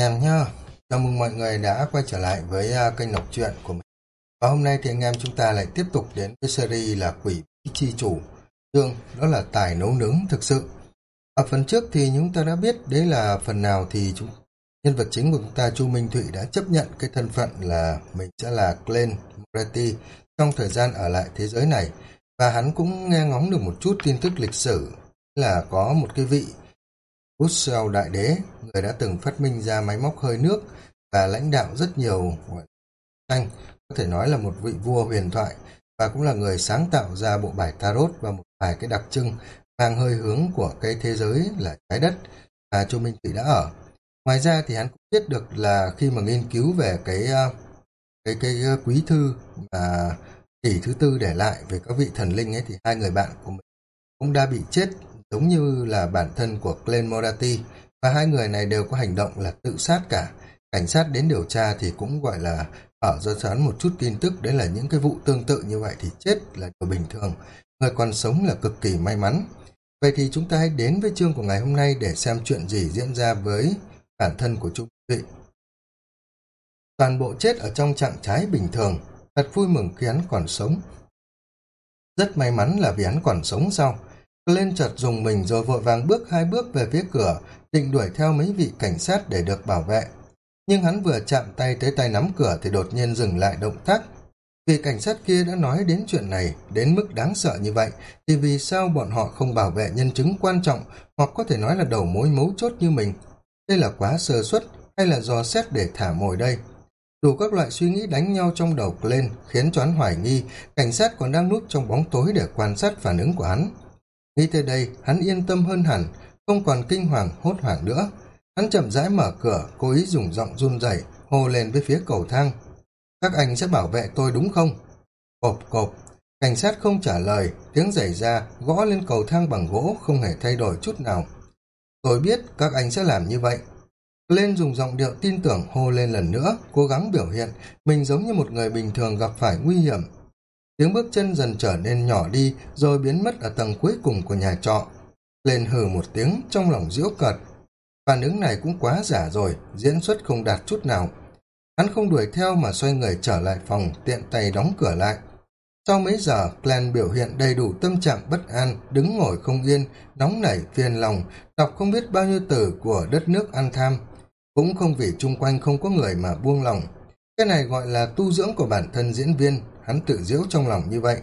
em nhá. Chào mừng mọi người đã quay trở lại với uh, kênh đọc truyện của mình. Và hôm nay thì anh em chúng ta lại tiếp tục đến với series là Quỷ Chi Chủ. chương đó là tài nấu nướng thực sự. Ở phần trước thì chúng ta đã biết đấy là phần nào thì chúng nhân vật chính của chúng ta Chu Minh Thụy đã chấp nhận cái thân phận là mình sẽ là Glenn Moretti trong thời gian ở lại thế giới này. Và hắn cũng nghe ngóng được một chút tin tức lịch sử là có một cái vị Russell Đại Đế, người đã từng phát minh ra máy móc hơi nước và lãnh đạo rất nhiều tranh, có thể nói là một vị vua huyền thoại và cũng là người sáng tạo ra bộ bài tarot và một vài cái đặc trưng mang hơi hướng của cái thế giới là trái đất mà Chu Minh Thủy đã ở. Ngoài ra thì hắn cũng biết được là khi mà nghiên cứu về cái ờ, cái cái ờ, quý thư mà tỷ thứ tư để lại về các vị thần linh ấy thì hai người bạn của mình cũng đã bị chết giống như là bản thân của Glenn Morati và hai người này đều có hành động là tự sát cả. Cảnh sát đến điều tra thì cũng gọi là ở do sán một chút tin tức đấy là những cái vụ tương tự như vậy thì chết là điều bình thường. Người còn sống là cực kỳ may mắn. Vậy thì chúng ta hãy đến với chương của ngày hôm nay để xem chuyện gì diễn ra với bản thân của Trung Vị. Toàn bộ chết ở trong trạng thái bình thường, thật vui mừng khi hắn còn sống. Rất may mắn là vì hắn còn sống sau, lên chợt dùng mình rồi vội vàng bước hai bước về phía cửa, định đuổi theo mấy vị cảnh sát để được bảo vệ. Nhưng hắn vừa chạm tay tới tay nắm cửa thì đột nhiên dừng lại động tác. Vì cảnh sát kia đã nói đến chuyện này đến mức đáng sợ như vậy, thì vì sao bọn họ không bảo vệ nhân chứng quan trọng hoặc có thể nói là đầu mối mấu chốt như mình? Đây là quá sơ suất hay là do xét để thả mồi đây? Đủ các loại suy nghĩ đánh nhau trong đầu lên khiến choán hoài nghi cảnh sát còn đang núp trong bóng tối để quan sát phản ứng của hắn. Nghĩ tới đây, hắn yên tâm hơn hẳn, không còn kinh hoàng hốt hoảng nữa. Hắn chậm rãi mở cửa, cố ý dùng giọng run rẩy hô lên với phía cầu thang. Các anh sẽ bảo vệ tôi đúng không? Cộp cộp, cảnh sát không trả lời, tiếng giày ra, gõ lên cầu thang bằng gỗ không hề thay đổi chút nào. Tôi biết các anh sẽ làm như vậy. Lên dùng giọng điệu tin tưởng hô lên lần nữa, cố gắng biểu hiện mình giống như một người bình thường gặp phải nguy hiểm, Tiếng bước chân dần trở nên nhỏ đi rồi biến mất ở tầng cuối cùng của nhà trọ. Lên hừ một tiếng trong lòng giễu cợt. Phản ứng này cũng quá giả rồi, diễn xuất không đạt chút nào. Hắn không đuổi theo mà xoay người trở lại phòng, tiện tay đóng cửa lại. Sau mấy giờ, Glenn biểu hiện đầy đủ tâm trạng bất an, đứng ngồi không yên, nóng nảy, phiền lòng, đọc không biết bao nhiêu từ của đất nước ăn tham. Cũng không vì chung quanh không có người mà buông lòng. Cái này gọi là tu dưỡng của bản thân diễn viên, hắn tự giễu trong lòng như vậy.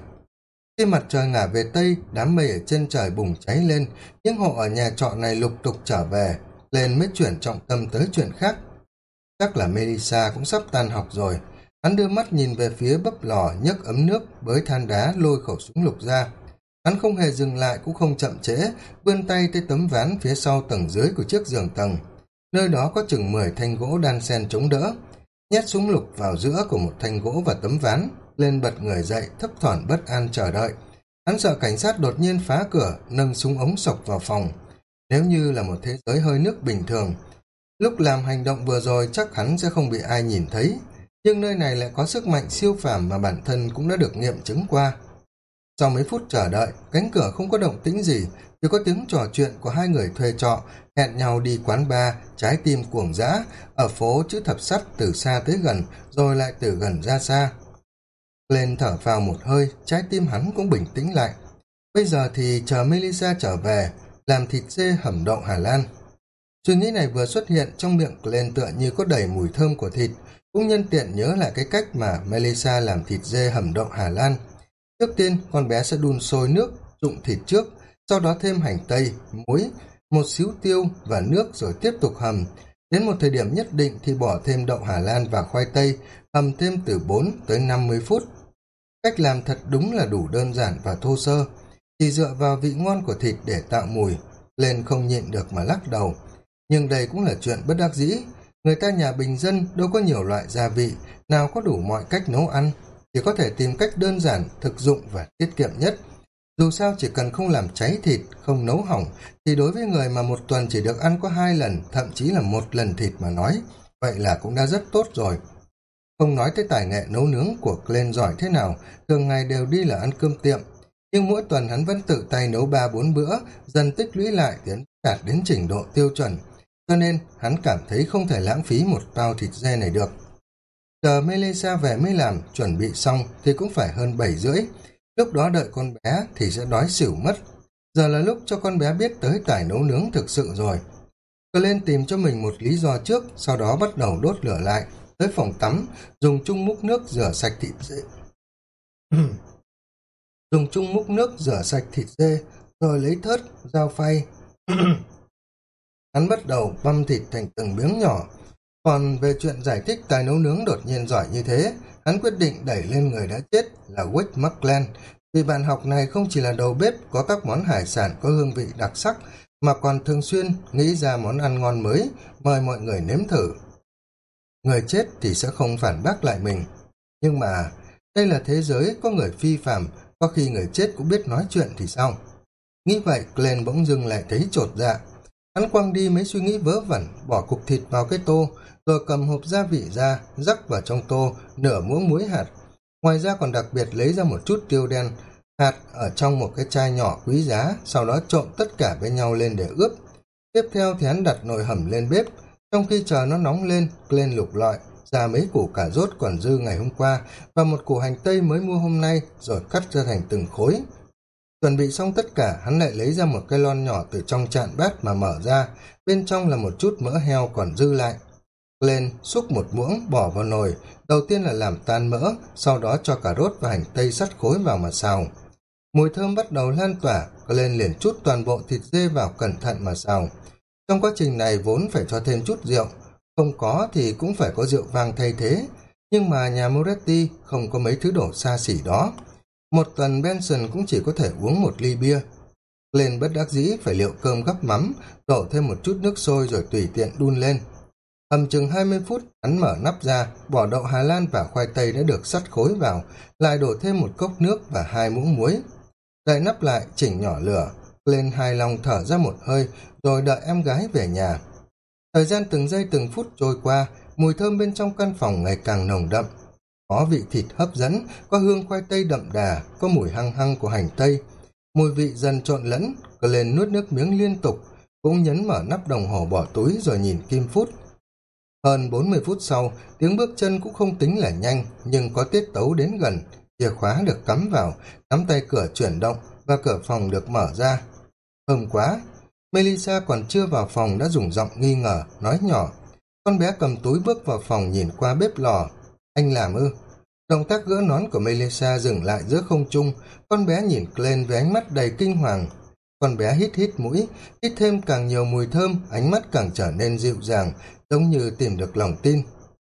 Khi mặt trời ngả về Tây, đám mây ở trên trời bùng cháy lên, những hộ ở nhà trọ này lục tục trở về, lên mới chuyển trọng tâm tới chuyện khác. Chắc là Melissa cũng sắp tan học rồi. Hắn đưa mắt nhìn về phía bấp lò, nhấc ấm nước, bới than đá, lôi khẩu súng lục ra. Hắn không hề dừng lại cũng không chậm trễ, vươn tay tới tấm ván phía sau tầng dưới của chiếc giường tầng. Nơi đó có chừng 10 thanh gỗ đan sen chống đỡ. Nhét súng lục vào giữa của một thanh gỗ và tấm ván, lên bật người dậy, thấp thỏm bất an chờ đợi. Hắn sợ cảnh sát đột nhiên phá cửa, nâng súng ống sộc vào phòng. Nếu như là một thế giới hơi nước bình thường, lúc làm hành động vừa rồi chắc hắn sẽ không bị ai nhìn thấy, nhưng nơi này lại có sức mạnh siêu phàm mà bản thân cũng đã được nghiệm chứng qua. Sau mấy phút chờ đợi, cánh cửa không có động tĩnh gì, chỉ có tiếng trò chuyện của hai người thuê trọ, hẹn nhau đi quán bar, trái tim cuồng dã, ở phố chữ thập sắt từ xa tới gần, rồi lại từ gần ra xa. Lên thở vào một hơi, trái tim hắn cũng bình tĩnh lại. Bây giờ thì chờ Melissa trở về, làm thịt dê hầm đậu Hà Lan. Suy nghĩ này vừa xuất hiện trong miệng lên tựa như có đầy mùi thơm của thịt, cũng nhân tiện nhớ lại cái cách mà Melissa làm thịt dê hầm đậu Hà Lan. Trước tiên, con bé sẽ đun sôi nước, trụng thịt trước, sau đó thêm hành tây, muối, một xíu tiêu và nước rồi tiếp tục hầm. Đến một thời điểm nhất định thì bỏ thêm đậu Hà Lan và khoai tây, hầm thêm từ 4 tới 50 phút. Cách làm thật đúng là đủ đơn giản và thô sơ, chỉ dựa vào vị ngon của thịt để tạo mùi, lên không nhịn được mà lắc đầu. Nhưng đây cũng là chuyện bất đắc dĩ, người ta nhà bình dân đâu có nhiều loại gia vị, nào có đủ mọi cách nấu ăn, chỉ có thể tìm cách đơn giản, thực dụng và tiết kiệm nhất. Dù sao chỉ cần không làm cháy thịt, không nấu hỏng, thì đối với người mà một tuần chỉ được ăn có hai lần, thậm chí là một lần thịt mà nói, vậy là cũng đã rất tốt rồi. Không nói tới tài nghệ nấu nướng của Glenn giỏi thế nào, thường ngày đều đi là ăn cơm tiệm. Nhưng mỗi tuần hắn vẫn tự tay nấu ba bốn bữa, dần tích lũy lại tiến đạt đến trình độ tiêu chuẩn. cho nên hắn cảm thấy không thể lãng phí một bao thịt dê này được. Chờ Melissa về mới làm, chuẩn bị xong thì cũng phải hơn bảy rưỡi. Lúc đó đợi con bé thì sẽ đói xỉu mất. Giờ là lúc cho con bé biết tới tài nấu nướng thực sự rồi. Cơ lên tìm cho mình một lý do trước, sau đó bắt đầu đốt lửa lại, tới phòng tắm, dùng chung múc nước rửa sạch thịt dê. dùng chung múc nước rửa sạch thịt dê, rồi lấy thớt, dao phay. Hắn bắt đầu băm thịt thành từng miếng nhỏ. Còn về chuyện giải thích tài nấu nướng đột nhiên giỏi như thế, hắn quyết định đẩy lên người đã chết là Wick McLean, vì bạn học này không chỉ là đầu bếp có các món hải sản có hương vị đặc sắc, mà còn thường xuyên nghĩ ra món ăn ngon mới, mời mọi người nếm thử. Người chết thì sẽ không phản bác lại mình. Nhưng mà, đây là thế giới có người phi phạm, có khi người chết cũng biết nói chuyện thì sao? Nghĩ vậy, Glenn bỗng dưng lại thấy trột dạ. Hắn quăng đi mấy suy nghĩ vớ vẩn, bỏ cục thịt vào cái tô, rồi cầm hộp gia vị ra, rắc vào trong tô, nửa muỗng muối hạt. Ngoài ra còn đặc biệt lấy ra một chút tiêu đen, hạt ở trong một cái chai nhỏ quý giá, sau đó trộn tất cả với nhau lên để ướp. Tiếp theo thì hắn đặt nồi hầm lên bếp, trong khi chờ nó nóng lên, lên lục lọi, ra mấy củ cà rốt còn dư ngày hôm qua và một củ hành tây mới mua hôm nay rồi cắt ra thành từng khối. Chuẩn bị xong tất cả, hắn lại lấy ra một cái lon nhỏ từ trong chạn bát mà mở ra, bên trong là một chút mỡ heo còn dư lại. Lên, xúc một muỗng, bỏ vào nồi, đầu tiên là làm tan mỡ, sau đó cho cà rốt và hành tây sắt khối vào mà xào. Mùi thơm bắt đầu lan tỏa, lên liền chút toàn bộ thịt dê vào cẩn thận mà xào. Trong quá trình này vốn phải cho thêm chút rượu, không có thì cũng phải có rượu vang thay thế, nhưng mà nhà Moretti không có mấy thứ đổ xa xỉ đó. Một tuần Benson cũng chỉ có thể uống một ly bia. Lên bất đắc dĩ phải liệu cơm gắp mắm, đổ thêm một chút nước sôi rồi tùy tiện đun lên. Hầm chừng 20 phút, hắn mở nắp ra, bỏ đậu Hà Lan và khoai tây đã được sắt khối vào, lại đổ thêm một cốc nước và hai muỗng muối. Đậy nắp lại, chỉnh nhỏ lửa, lên hài lòng thở ra một hơi, rồi đợi em gái về nhà. Thời gian từng giây từng phút trôi qua, mùi thơm bên trong căn phòng ngày càng nồng đậm. Có vị thịt hấp dẫn, có hương khoai tây đậm đà, có mùi hăng hăng của hành tây. Mùi vị dần trộn lẫn, cơ lên nuốt nước miếng liên tục, cũng nhấn mở nắp đồng hồ bỏ túi rồi nhìn kim phút. Hơn 40 phút sau, tiếng bước chân cũng không tính là nhanh, nhưng có tiết tấu đến gần. Chìa khóa được cắm vào, nắm tay cửa chuyển động và cửa phòng được mở ra. Thơm quá, Melissa còn chưa vào phòng đã dùng giọng nghi ngờ, nói nhỏ. Con bé cầm túi bước vào phòng nhìn qua bếp lò. Anh làm ư? Động tác gỡ nón của Melissa dừng lại giữa không trung, con bé nhìn lên với ánh mắt đầy kinh hoàng. Con bé hít hít mũi, hít thêm càng nhiều mùi thơm, ánh mắt càng trở nên dịu dàng, giống như tìm được lòng tin.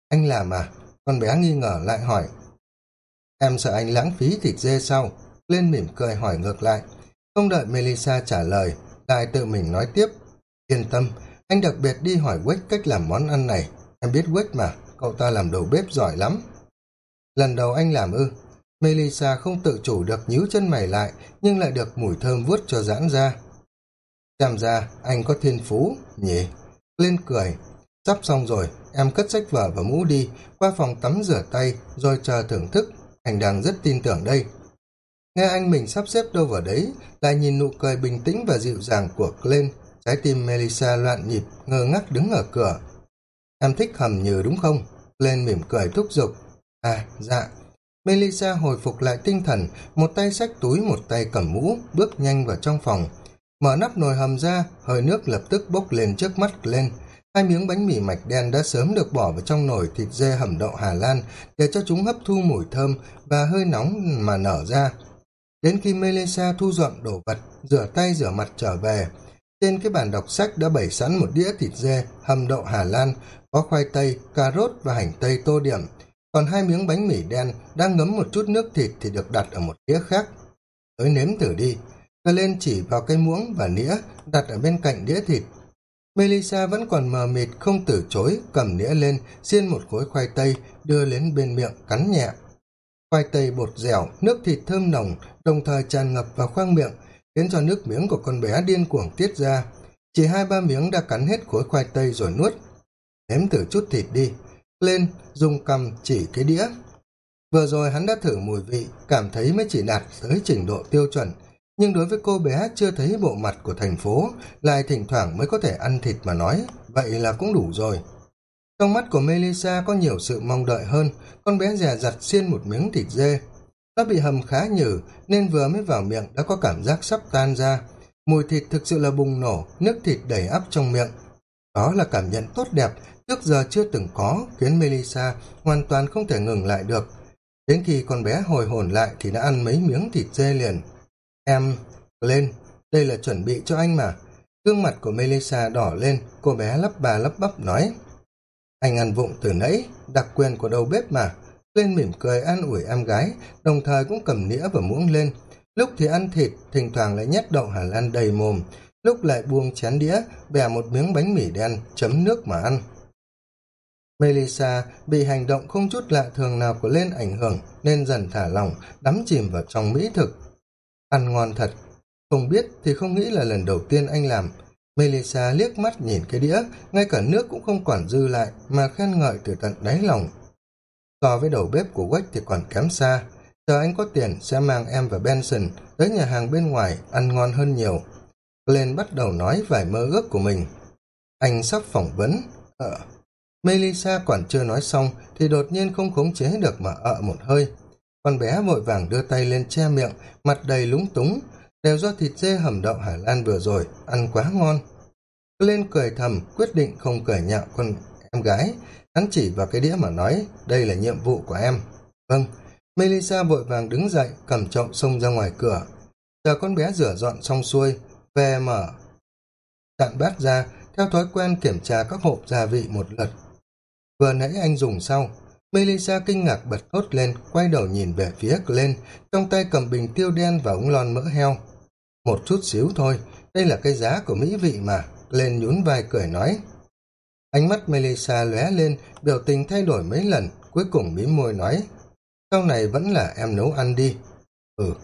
Anh làm à? Con bé nghi ngờ lại hỏi. Em sợ anh lãng phí thịt dê sao? Lên mỉm cười hỏi ngược lại. Không đợi Melissa trả lời, lại tự mình nói tiếp. Yên tâm, anh đặc biệt đi hỏi Quách cách làm món ăn này. Em biết Quách mà, cậu ta làm đầu bếp giỏi lắm. Lần đầu anh làm ư. Melissa không tự chủ được nhíu chân mày lại, nhưng lại được mùi thơm vuốt cho giãn ra. Xem ra, anh có thiên phú, nhỉ? Lên cười. Sắp xong rồi, em cất sách vở và mũ đi, qua phòng tắm rửa tay, rồi chờ thưởng thức. Anh đang rất tin tưởng đây. Nghe anh mình sắp xếp đâu vào đấy, lại nhìn nụ cười bình tĩnh và dịu dàng của Glenn, trái tim Melissa loạn nhịp, ngơ ngác đứng ở cửa. Em thích hầm nhừ đúng không? Glenn mỉm cười thúc giục. À, dạ. Melissa hồi phục lại tinh thần, một tay xách túi, một tay cầm mũ, bước nhanh vào trong phòng. Mở nắp nồi hầm ra, hơi nước lập tức bốc lên trước mắt glenn Hai miếng bánh mì mạch đen đã sớm được bỏ vào trong nồi thịt dê hầm đậu Hà Lan để cho chúng hấp thu mùi thơm và hơi nóng mà nở ra. Đến khi Melissa thu dọn đồ vật, rửa tay rửa mặt trở về, trên cái bàn đọc sách đã bày sẵn một đĩa thịt dê, hầm đậu Hà Lan, có khoai tây, cà rốt và hành tây tô điểm. Còn hai miếng bánh mì đen đang ngấm một chút nước thịt thì được đặt ở một đĩa khác. Tới nếm thử đi. Cơ lên chỉ vào cây muỗng và nĩa đặt ở bên cạnh đĩa thịt. Melissa vẫn còn mờ mịt không từ chối, cầm nĩa lên, xiên một khối khoai tây, đưa lên bên miệng, cắn nhẹ. Khoai tây bột dẻo, nước thịt thơm nồng, đồng thời tràn ngập vào khoang miệng, khiến cho nước miếng của con bé điên cuồng tiết ra. Chỉ hai ba miếng đã cắn hết khối khoai tây rồi nuốt. Nếm thử chút thịt đi. Lên, dùng cầm chỉ cái đĩa. Vừa rồi hắn đã thử mùi vị, cảm thấy mới chỉ đạt tới trình độ tiêu chuẩn. nhưng đối với cô bé chưa thấy bộ mặt của thành phố, lại thỉnh thoảng mới có thể ăn thịt mà nói, vậy là cũng đủ rồi. Trong mắt của Melissa có nhiều sự mong đợi hơn, con bé dè dặt xiên một miếng thịt dê. Nó bị hầm khá nhừ, nên vừa mới vào miệng đã có cảm giác sắp tan ra. Mùi thịt thực sự là bùng nổ, nước thịt đầy ắp trong miệng. Đó là cảm nhận tốt đẹp, trước giờ chưa từng có, khiến Melissa hoàn toàn không thể ngừng lại được. Đến khi con bé hồi hồn lại thì đã ăn mấy miếng thịt dê liền. Em, lên, đây là chuẩn bị cho anh mà. Gương mặt của Melissa đỏ lên, cô bé lắp bà lắp bắp nói. Anh ăn vụng từ nãy, đặc quyền của đầu bếp mà. Lên mỉm cười an ủi em gái, đồng thời cũng cầm nĩa và muỗng lên. Lúc thì ăn thịt, thỉnh thoảng lại nhét đậu Hà Lan đầy mồm, lúc lại buông chén đĩa, bẻ một miếng bánh mì đen, chấm nước mà ăn. Melissa bị hành động không chút lạ thường nào của lên ảnh hưởng nên dần thả lỏng, đắm chìm vào trong mỹ thực. Ăn ngon thật. Không biết thì không nghĩ là lần đầu tiên anh làm. Melissa liếc mắt nhìn cái đĩa, ngay cả nước cũng không còn dư lại mà khen ngợi từ tận đáy lòng. So với đầu bếp của Quách thì còn kém xa. Chờ anh có tiền sẽ mang em và Benson tới nhà hàng bên ngoài ăn ngon hơn nhiều. Glenn bắt đầu nói vài mơ ước của mình. Anh sắp phỏng vấn. Ờ. Melissa còn chưa nói xong thì đột nhiên không khống chế được mà ợ một hơi. Con bé vội vàng đưa tay lên che miệng, mặt đầy lúng túng, đều do thịt dê hầm đậu Hải Lan vừa rồi, ăn quá ngon. Lên cười thầm, quyết định không cười nhạo con em gái. Hắn chỉ vào cái đĩa mà nói, đây là nhiệm vụ của em. Vâng, Melissa vội vàng đứng dậy, cầm trộm xông ra ngoài cửa. Chờ con bé rửa dọn xong xuôi, về mở. Cạn bát ra, theo thói quen kiểm tra các hộp gia vị một lượt. Vừa nãy anh dùng sau, Melissa kinh ngạc bật thốt lên, quay đầu nhìn về phía lên trong tay cầm bình tiêu đen và ống lon mỡ heo. Một chút xíu thôi, đây là cái giá của mỹ vị mà, lên nhún vai cười nói. Ánh mắt Melissa lóe lên, biểu tình thay đổi mấy lần, cuối cùng mím môi nói. Sau này vẫn là em nấu ăn đi. Ừ,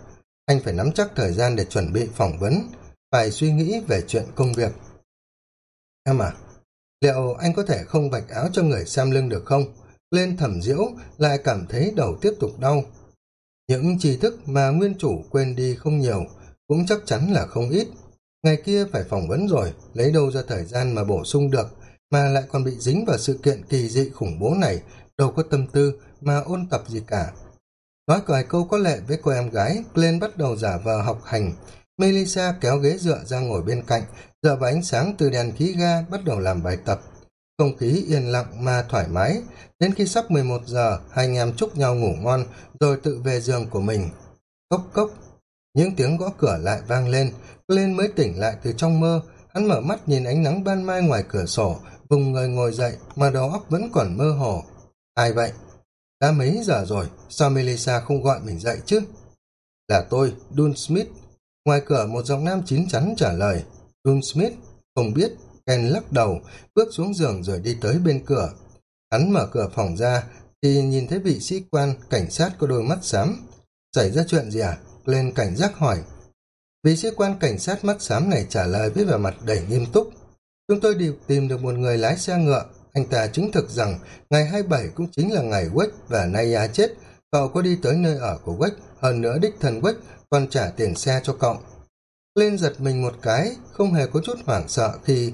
anh phải nắm chắc thời gian để chuẩn bị phỏng vấn, phải suy nghĩ về chuyện công việc. Em à, liệu anh có thể không vạch áo cho người xem lưng được không? lên thẩm diễu lại cảm thấy đầu tiếp tục đau. Những tri thức mà nguyên chủ quên đi không nhiều, cũng chắc chắn là không ít. Ngày kia phải phỏng vấn rồi, lấy đâu ra thời gian mà bổ sung được, mà lại còn bị dính vào sự kiện kỳ dị khủng bố này, đâu có tâm tư mà ôn tập gì cả. Nói vài câu có lệ với cô em gái, Glenn bắt đầu giả vờ học hành. Melissa kéo ghế dựa ra ngồi bên cạnh, dựa vào ánh sáng từ đèn khí ga bắt đầu làm bài tập. Không khí yên lặng mà thoải mái, đến khi sắp 11 giờ, hai anh em chúc nhau ngủ ngon, rồi tự về giường của mình. Cốc cốc, những tiếng gõ cửa lại vang lên, lên mới tỉnh lại từ trong mơ, hắn mở mắt nhìn ánh nắng ban mai ngoài cửa sổ, vùng người ngồi dậy mà đầu óc vẫn còn mơ hồ. Ai vậy? Đã mấy giờ rồi, sao Melissa không gọi mình dậy chứ? Là tôi, Dun Smith. Ngoài cửa một giọng nam chín chắn trả lời. Dun Smith, không biết, Ken lắc đầu, bước xuống giường rồi đi tới bên cửa. Hắn mở cửa phòng ra, thì nhìn thấy vị sĩ quan, cảnh sát có đôi mắt xám. Xảy ra chuyện gì à? Lên cảnh giác hỏi. Vị sĩ quan cảnh sát mắt xám này trả lời với vẻ mặt đầy nghiêm túc. Chúng tôi đều tìm được một người lái xe ngựa. Anh ta chứng thực rằng ngày 27 cũng chính là ngày Quách và Naya chết. Cậu có đi tới nơi ở của Quách, hơn nữa đích thần Quách còn trả tiền xe cho cậu. Lên giật mình một cái, không hề có chút hoảng sợ khi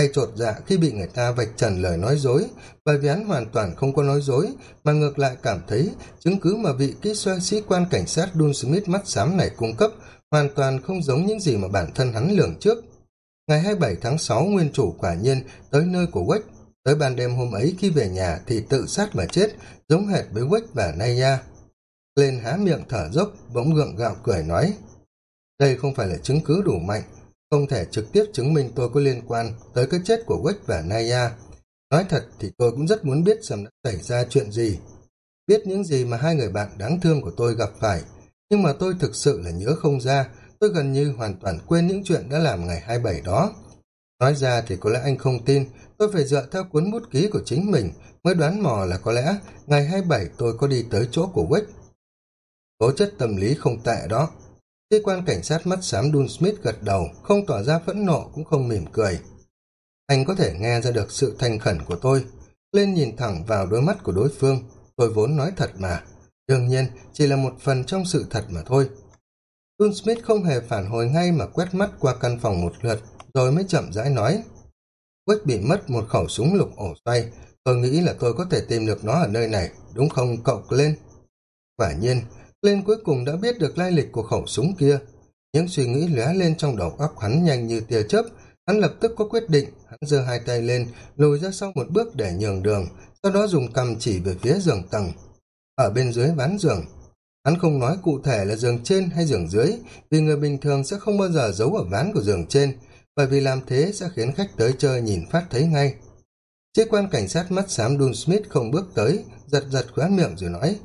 hay trột dạ khi bị người ta vạch trần lời nói dối, bởi vì hắn hoàn toàn không có nói dối, mà ngược lại cảm thấy chứng cứ mà vị kỹ xoay sĩ quan cảnh sát Dun Smith mắt xám này cung cấp hoàn toàn không giống những gì mà bản thân hắn lường trước. Ngày 27 tháng 6, nguyên chủ quả nhiên tới nơi của Quách. Tới ban đêm hôm ấy khi về nhà thì tự sát mà chết, giống hệt với Quách và Naya. Lên há miệng thở dốc, bỗng gượng gạo cười nói. Đây không phải là chứng cứ đủ mạnh, không thể trực tiếp chứng minh tôi có liên quan tới cái chết của Quách và Naya. Nói thật thì tôi cũng rất muốn biết xem đã xảy ra chuyện gì. Biết những gì mà hai người bạn đáng thương của tôi gặp phải, nhưng mà tôi thực sự là nhớ không ra, tôi gần như hoàn toàn quên những chuyện đã làm ngày 27 đó. Nói ra thì có lẽ anh không tin, tôi phải dựa theo cuốn bút ký của chính mình mới đoán mò là có lẽ ngày 27 tôi có đi tới chỗ của Quách. Tố chất tâm lý không tệ đó, Sĩ quan cảnh sát mắt xám Dun Smith gật đầu, không tỏ ra phẫn nộ cũng không mỉm cười. Anh có thể nghe ra được sự thành khẩn của tôi. Lên nhìn thẳng vào đôi mắt của đối phương. Tôi vốn nói thật mà. Đương nhiên, chỉ là một phần trong sự thật mà thôi. Dun Smith không hề phản hồi ngay mà quét mắt qua căn phòng một lượt, rồi mới chậm rãi nói. Quách bị mất một khẩu súng lục ổ xoay, tôi nghĩ là tôi có thể tìm được nó ở nơi này, đúng không cậu lên? Quả nhiên, lên cuối cùng đã biết được lai lịch của khẩu súng kia. Những suy nghĩ lóe lên trong đầu óc hắn nhanh như tia chớp, hắn lập tức có quyết định, hắn giơ hai tay lên, lùi ra sau một bước để nhường đường, sau đó dùng cầm chỉ về phía giường tầng. Ở bên dưới ván giường, hắn không nói cụ thể là giường trên hay giường dưới, vì người bình thường sẽ không bao giờ giấu ở ván của giường trên, bởi vì làm thế sẽ khiến khách tới chơi nhìn phát thấy ngay. chiếc quan cảnh sát mắt xám Dun Smith không bước tới, giật giật khóe miệng rồi nói,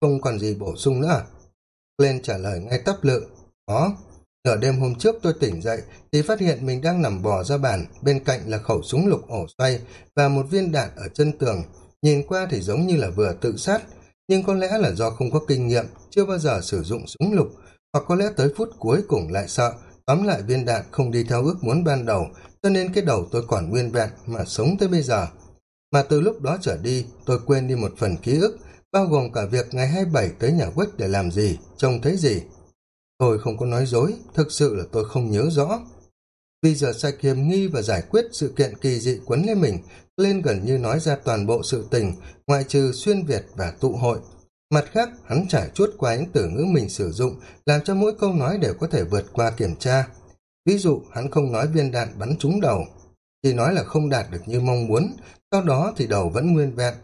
không còn gì bổ sung nữa à? Glenn trả lời ngay tấp lự, có. Nửa đêm hôm trước tôi tỉnh dậy thì phát hiện mình đang nằm bò ra bàn, bên cạnh là khẩu súng lục ổ xoay và một viên đạn ở chân tường. Nhìn qua thì giống như là vừa tự sát, nhưng có lẽ là do không có kinh nghiệm, chưa bao giờ sử dụng súng lục, hoặc có lẽ tới phút cuối cùng lại sợ, tóm lại viên đạn không đi theo ước muốn ban đầu, cho nên cái đầu tôi còn nguyên vẹn mà sống tới bây giờ. Mà từ lúc đó trở đi, tôi quên đi một phần ký ức, bao gồm cả việc ngày 27 tới nhà quất để làm gì, trông thấy gì. Tôi không có nói dối, thực sự là tôi không nhớ rõ. Vì giờ sạch hiểm nghi và giải quyết sự kiện kỳ dị quấn lên mình, lên gần như nói ra toàn bộ sự tình, ngoại trừ xuyên Việt và tụ hội. Mặt khác, hắn trải chuốt qua những từ ngữ mình sử dụng, làm cho mỗi câu nói đều có thể vượt qua kiểm tra. Ví dụ, hắn không nói viên đạn bắn trúng đầu, chỉ nói là không đạt được như mong muốn, sau đó thì đầu vẫn nguyên vẹn.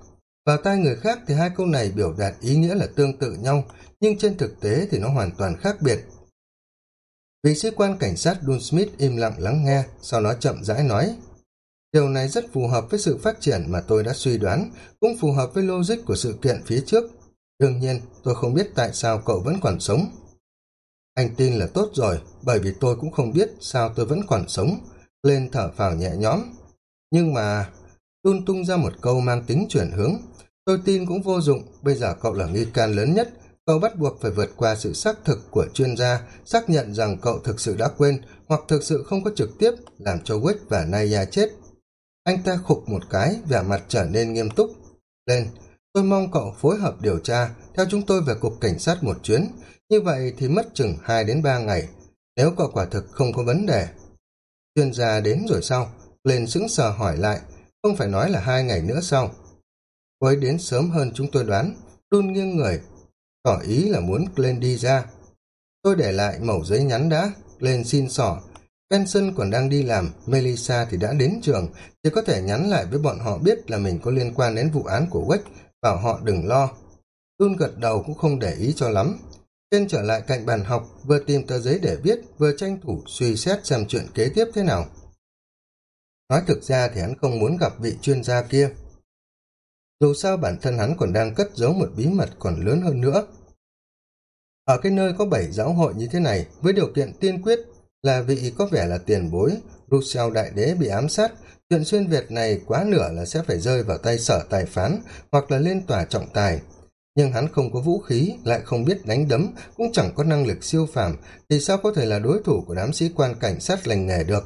Vào tai người khác thì hai câu này biểu đạt ý nghĩa là tương tự nhau, nhưng trên thực tế thì nó hoàn toàn khác biệt. Vị sĩ quan cảnh sát Dun Smith im lặng lắng nghe, sau đó chậm rãi nói. Điều này rất phù hợp với sự phát triển mà tôi đã suy đoán, cũng phù hợp với logic của sự kiện phía trước. Đương nhiên, tôi không biết tại sao cậu vẫn còn sống. Anh tin là tốt rồi, bởi vì tôi cũng không biết sao tôi vẫn còn sống. Lên thở phào nhẹ nhõm. Nhưng mà... Tun tung ra một câu mang tính chuyển hướng. Tôi tin cũng vô dụng, bây giờ cậu là nghi can lớn nhất, cậu bắt buộc phải vượt qua sự xác thực của chuyên gia, xác nhận rằng cậu thực sự đã quên hoặc thực sự không có trực tiếp làm cho Wick và Naya chết. Anh ta khục một cái, vẻ mặt trở nên nghiêm túc. Lên, tôi mong cậu phối hợp điều tra, theo chúng tôi về cục cảnh sát một chuyến. Như vậy thì mất chừng 2 đến 3 ngày, nếu cậu quả thực không có vấn đề. Chuyên gia đến rồi sao? Lên sững sờ hỏi lại, không phải nói là hai ngày nữa sao? Cô ấy đến sớm hơn chúng tôi đoán, đun nghiêng người, tỏ ý là muốn Glenn đi ra. Tôi để lại mẩu giấy nhắn đã, Glenn xin sỏ. Benson còn đang đi làm, Melissa thì đã đến trường, chỉ có thể nhắn lại với bọn họ biết là mình có liên quan đến vụ án của wick bảo họ đừng lo. Đun gật đầu cũng không để ý cho lắm. Trên trở lại cạnh bàn học, vừa tìm tờ giấy để viết, vừa tranh thủ suy xét xem chuyện kế tiếp thế nào. Nói thực ra thì hắn không muốn gặp vị chuyên gia kia. Dù sao bản thân hắn còn đang cất giấu một bí mật còn lớn hơn nữa. Ở cái nơi có bảy giáo hội như thế này, với điều kiện tiên quyết là vị có vẻ là tiền bối, Rousseau đại đế bị ám sát, chuyện xuyên Việt này quá nửa là sẽ phải rơi vào tay sở tài phán hoặc là lên tòa trọng tài. Nhưng hắn không có vũ khí, lại không biết đánh đấm, cũng chẳng có năng lực siêu phàm, thì sao có thể là đối thủ của đám sĩ quan cảnh sát lành nghề được.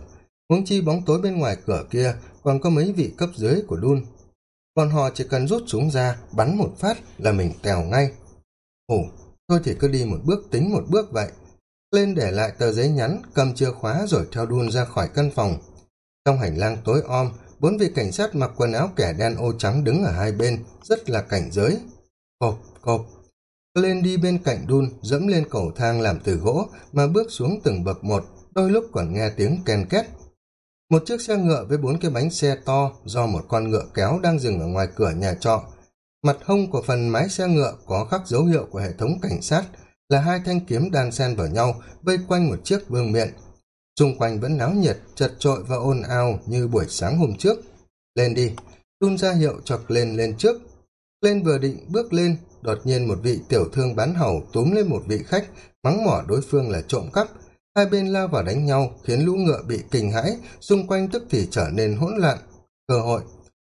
Huống chi bóng tối bên ngoài cửa kia còn có mấy vị cấp dưới của Đun. Còn họ chỉ cần rút súng ra, bắn một phát là mình tèo ngay. Ồ, thôi thì cứ đi một bước tính một bước vậy. Lên để lại tờ giấy nhắn, cầm chìa khóa rồi theo đun ra khỏi căn phòng. Trong hành lang tối om, bốn vị cảnh sát mặc quần áo kẻ đen ô trắng đứng ở hai bên, rất là cảnh giới. Cộp, cộp. Lên đi bên cạnh đun, dẫm lên cầu thang làm từ gỗ, mà bước xuống từng bậc một, đôi lúc còn nghe tiếng ken két một chiếc xe ngựa với bốn cái bánh xe to do một con ngựa kéo đang dừng ở ngoài cửa nhà trọ. Mặt hông của phần mái xe ngựa có khắc dấu hiệu của hệ thống cảnh sát là hai thanh kiếm đan xen vào nhau vây quanh một chiếc vương miện. Xung quanh vẫn náo nhiệt, chật trội và ồn ào như buổi sáng hôm trước. Lên đi, Tun ra hiệu cho lên lên trước. Lên vừa định bước lên, đột nhiên một vị tiểu thương bán hầu túm lên một vị khách, mắng mỏ đối phương là trộm cắp, Hai bên lao vào đánh nhau, khiến lũ ngựa bị kinh hãi, xung quanh tức thì trở nên hỗn loạn. Cơ hội.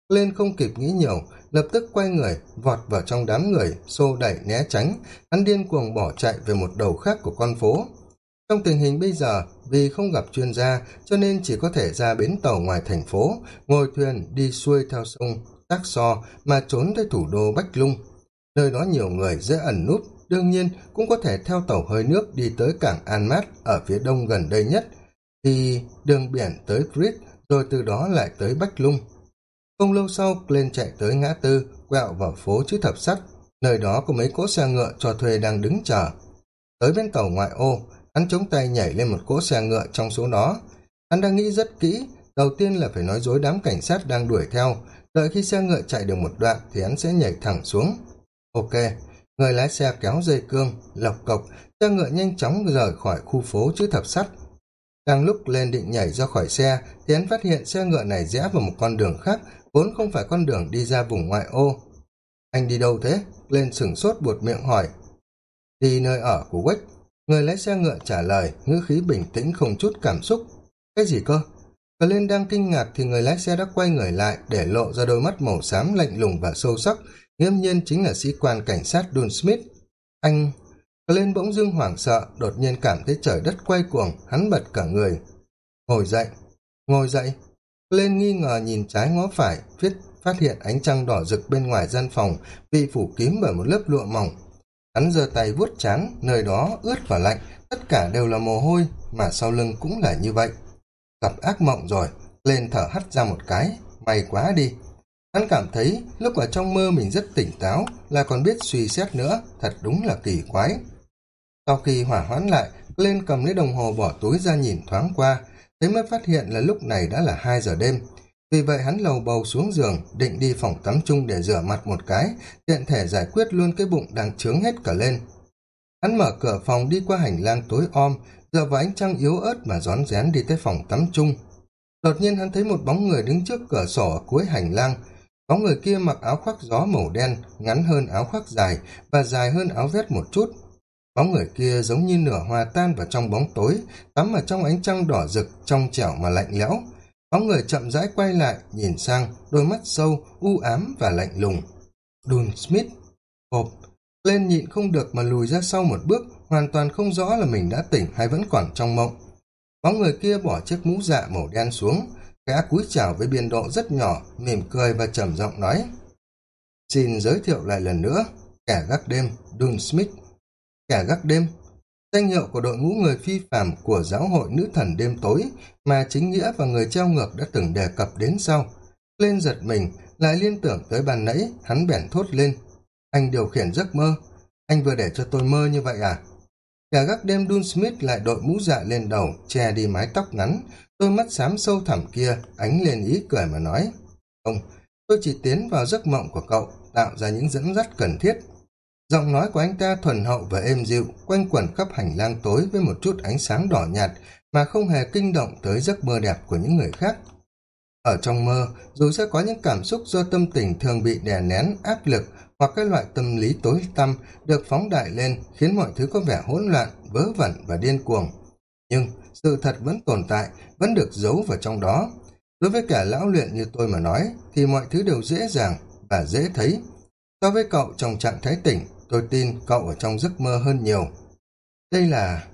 Lên không kịp nghĩ nhiều, lập tức quay người, vọt vào trong đám người, xô đẩy né tránh, hắn điên cuồng bỏ chạy về một đầu khác của con phố. Trong tình hình bây giờ, vì không gặp chuyên gia, cho nên chỉ có thể ra bến tàu ngoài thành phố, ngồi thuyền đi xuôi theo sông, tác so mà trốn tới thủ đô Bách Lung. Nơi đó nhiều người dễ ẩn núp, đương nhiên cũng có thể theo tàu hơi nước đi tới cảng Anmat ở phía đông gần đây nhất, thì đường biển tới Crete, rồi từ đó lại tới Bách Lung. Không lâu sau, lên chạy tới ngã tư, quẹo vào phố chữ thập sắt, nơi đó có mấy cỗ xe ngựa cho thuê đang đứng chờ. Tới bên tàu ngoại ô, hắn chống tay nhảy lên một cỗ xe ngựa trong số đó. Hắn đang nghĩ rất kỹ, đầu tiên là phải nói dối đám cảnh sát đang đuổi theo, đợi khi xe ngựa chạy được một đoạn thì hắn sẽ nhảy thẳng xuống. Ok, người lái xe kéo dây cương, lộc cộc, xe ngựa nhanh chóng rời khỏi khu phố chữ thập sắt. Đang lúc lên định nhảy ra khỏi xe thì hắn phát hiện xe ngựa này rẽ vào một con đường khác, vốn không phải con đường đi ra vùng ngoại ô. Anh đi đâu thế? Lên sửng sốt buột miệng hỏi. Đi nơi ở của Quách. Người lái xe ngựa trả lời, ngữ khí bình tĩnh không chút cảm xúc. Cái gì cơ? Cờ lên đang kinh ngạc thì người lái xe đã quay người lại để lộ ra đôi mắt màu xám lạnh lùng và sâu sắc, nghiêm nhiên chính là sĩ quan cảnh sát Dun Smith. Anh... Cờ lên bỗng dưng hoảng sợ, đột nhiên cảm thấy trời đất quay cuồng, hắn bật cả người. Ngồi dậy, ngồi dậy. Lên nghi ngờ nhìn trái ngó phải, viết phát hiện ánh trăng đỏ rực bên ngoài gian phòng, bị phủ kín bởi một lớp lụa mỏng. Hắn giơ tay vuốt chán, nơi đó ướt và lạnh, tất cả đều là mồ hôi, mà sau lưng cũng là như vậy. Gặp ác mộng rồi, lên thở hắt ra một cái, may quá đi. Hắn cảm thấy lúc ở trong mơ mình rất tỉnh táo, là còn biết suy xét nữa, thật đúng là kỳ quái. Sau khi hỏa hoãn lại, lên cầm lấy đồng hồ bỏ túi ra nhìn thoáng qua, thế mới phát hiện là lúc này đã là 2 giờ đêm. Vì vậy hắn lầu bầu xuống giường, định đi phòng tắm chung để rửa mặt một cái, tiện thể giải quyết luôn cái bụng đang trướng hết cả lên. Hắn mở cửa phòng đi qua hành lang tối om, dựa vào ánh trăng yếu ớt mà rón rén đi tới phòng tắm chung. Đột nhiên hắn thấy một bóng người đứng trước cửa sổ ở cuối hành lang. Bóng người kia mặc áo khoác gió màu đen, ngắn hơn áo khoác dài và dài hơn áo vest một chút. Bóng người kia giống như nửa hòa tan vào trong bóng tối, tắm ở trong ánh trăng đỏ rực, trong trẻo mà lạnh lẽo. Bóng người chậm rãi quay lại, nhìn sang, đôi mắt sâu, u ám và lạnh lùng. Dun Smith. Hộp. Lên nhịn không được mà lùi ra sau một bước, hoàn toàn không rõ là mình đã tỉnh hay vẫn còn trong mộng. Bóng người kia bỏ chiếc mũ dạ màu đen xuống, gã cúi chào với biên độ rất nhỏ, mỉm cười và trầm giọng nói. Xin giới thiệu lại lần nữa, kẻ gác đêm, Dun Smith. Kẻ gác đêm, danh hiệu của đội ngũ người phi phạm của giáo hội nữ thần đêm tối mà chính nghĩa và người treo ngược đã từng đề cập đến sau. Lên giật mình, lại liên tưởng tới bàn nãy, hắn bèn thốt lên. Anh điều khiển giấc mơ. Anh vừa để cho tôi mơ như vậy à? Cả gác đêm Dun Smith lại đội mũ dạ lên đầu, che đi mái tóc ngắn, đôi mắt xám sâu thẳm kia, ánh lên ý cười mà nói. Không, tôi chỉ tiến vào giấc mộng của cậu, tạo ra những dẫn dắt cần thiết. Giọng nói của anh ta thuần hậu và êm dịu, quanh quẩn khắp hành lang tối với một chút ánh sáng đỏ nhạt, mà không hề kinh động tới giấc mơ đẹp của những người khác. Ở trong mơ, dù sẽ có những cảm xúc do tâm tình thường bị đè nén, áp lực hoặc cái loại tâm lý tối tăm được phóng đại lên khiến mọi thứ có vẻ hỗn loạn, vớ vẩn và điên cuồng. Nhưng sự thật vẫn tồn tại, vẫn được giấu vào trong đó. Đối với cả lão luyện như tôi mà nói, thì mọi thứ đều dễ dàng và dễ thấy. So với cậu trong trạng thái tỉnh, tôi tin cậu ở trong giấc mơ hơn nhiều. Đây là...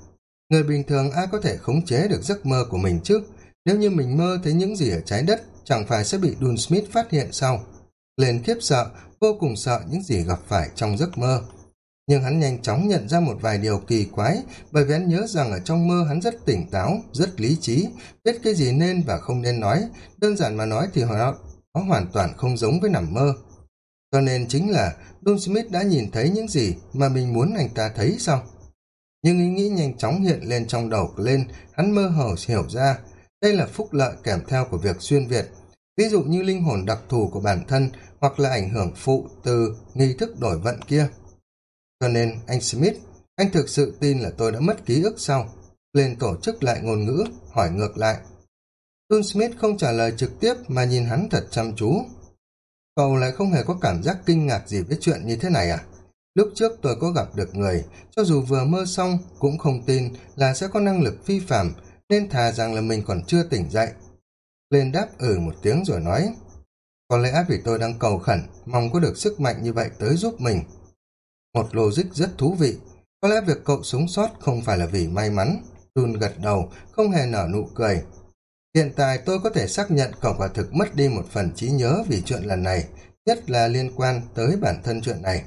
Người bình thường ai có thể khống chế được giấc mơ của mình chứ? Nếu như mình mơ thấy những gì ở trái đất, chẳng phải sẽ bị Dun Smith phát hiện sao? Lên khiếp sợ, vô cùng sợ những gì gặp phải trong giấc mơ. Nhưng hắn nhanh chóng nhận ra một vài điều kỳ quái, bởi vì hắn nhớ rằng ở trong mơ hắn rất tỉnh táo, rất lý trí, biết cái gì nên và không nên nói, đơn giản mà nói thì họ nó hoàn toàn không giống với nằm mơ. Cho nên chính là Don Smith đã nhìn thấy những gì mà mình muốn anh ta thấy sao? Nhưng ý nghĩ nhanh chóng hiện lên trong đầu lên, hắn mơ hồ hiểu ra, đây là phúc lợi kèm theo của việc xuyên Việt. Ví dụ như linh hồn đặc thù của bản thân hoặc là ảnh hưởng phụ từ nghi thức đổi vận kia. Cho nên, anh Smith, anh thực sự tin là tôi đã mất ký ức sau. Lên tổ chức lại ngôn ngữ, hỏi ngược lại. Tôn Smith không trả lời trực tiếp mà nhìn hắn thật chăm chú. Cậu lại không hề có cảm giác kinh ngạc gì với chuyện như thế này à? Lúc trước tôi có gặp được người, cho dù vừa mơ xong cũng không tin là sẽ có năng lực phi phạm, nên thà rằng là mình còn chưa tỉnh dậy. Lên đáp ừ một tiếng rồi nói, có lẽ vì tôi đang cầu khẩn, mong có được sức mạnh như vậy tới giúp mình. Một logic rất thú vị, có lẽ việc cậu sống sót không phải là vì may mắn. Jun gật đầu, không hề nở nụ cười. Hiện tại tôi có thể xác nhận cậu quả thực mất đi một phần trí nhớ vì chuyện lần này, nhất là liên quan tới bản thân chuyện này.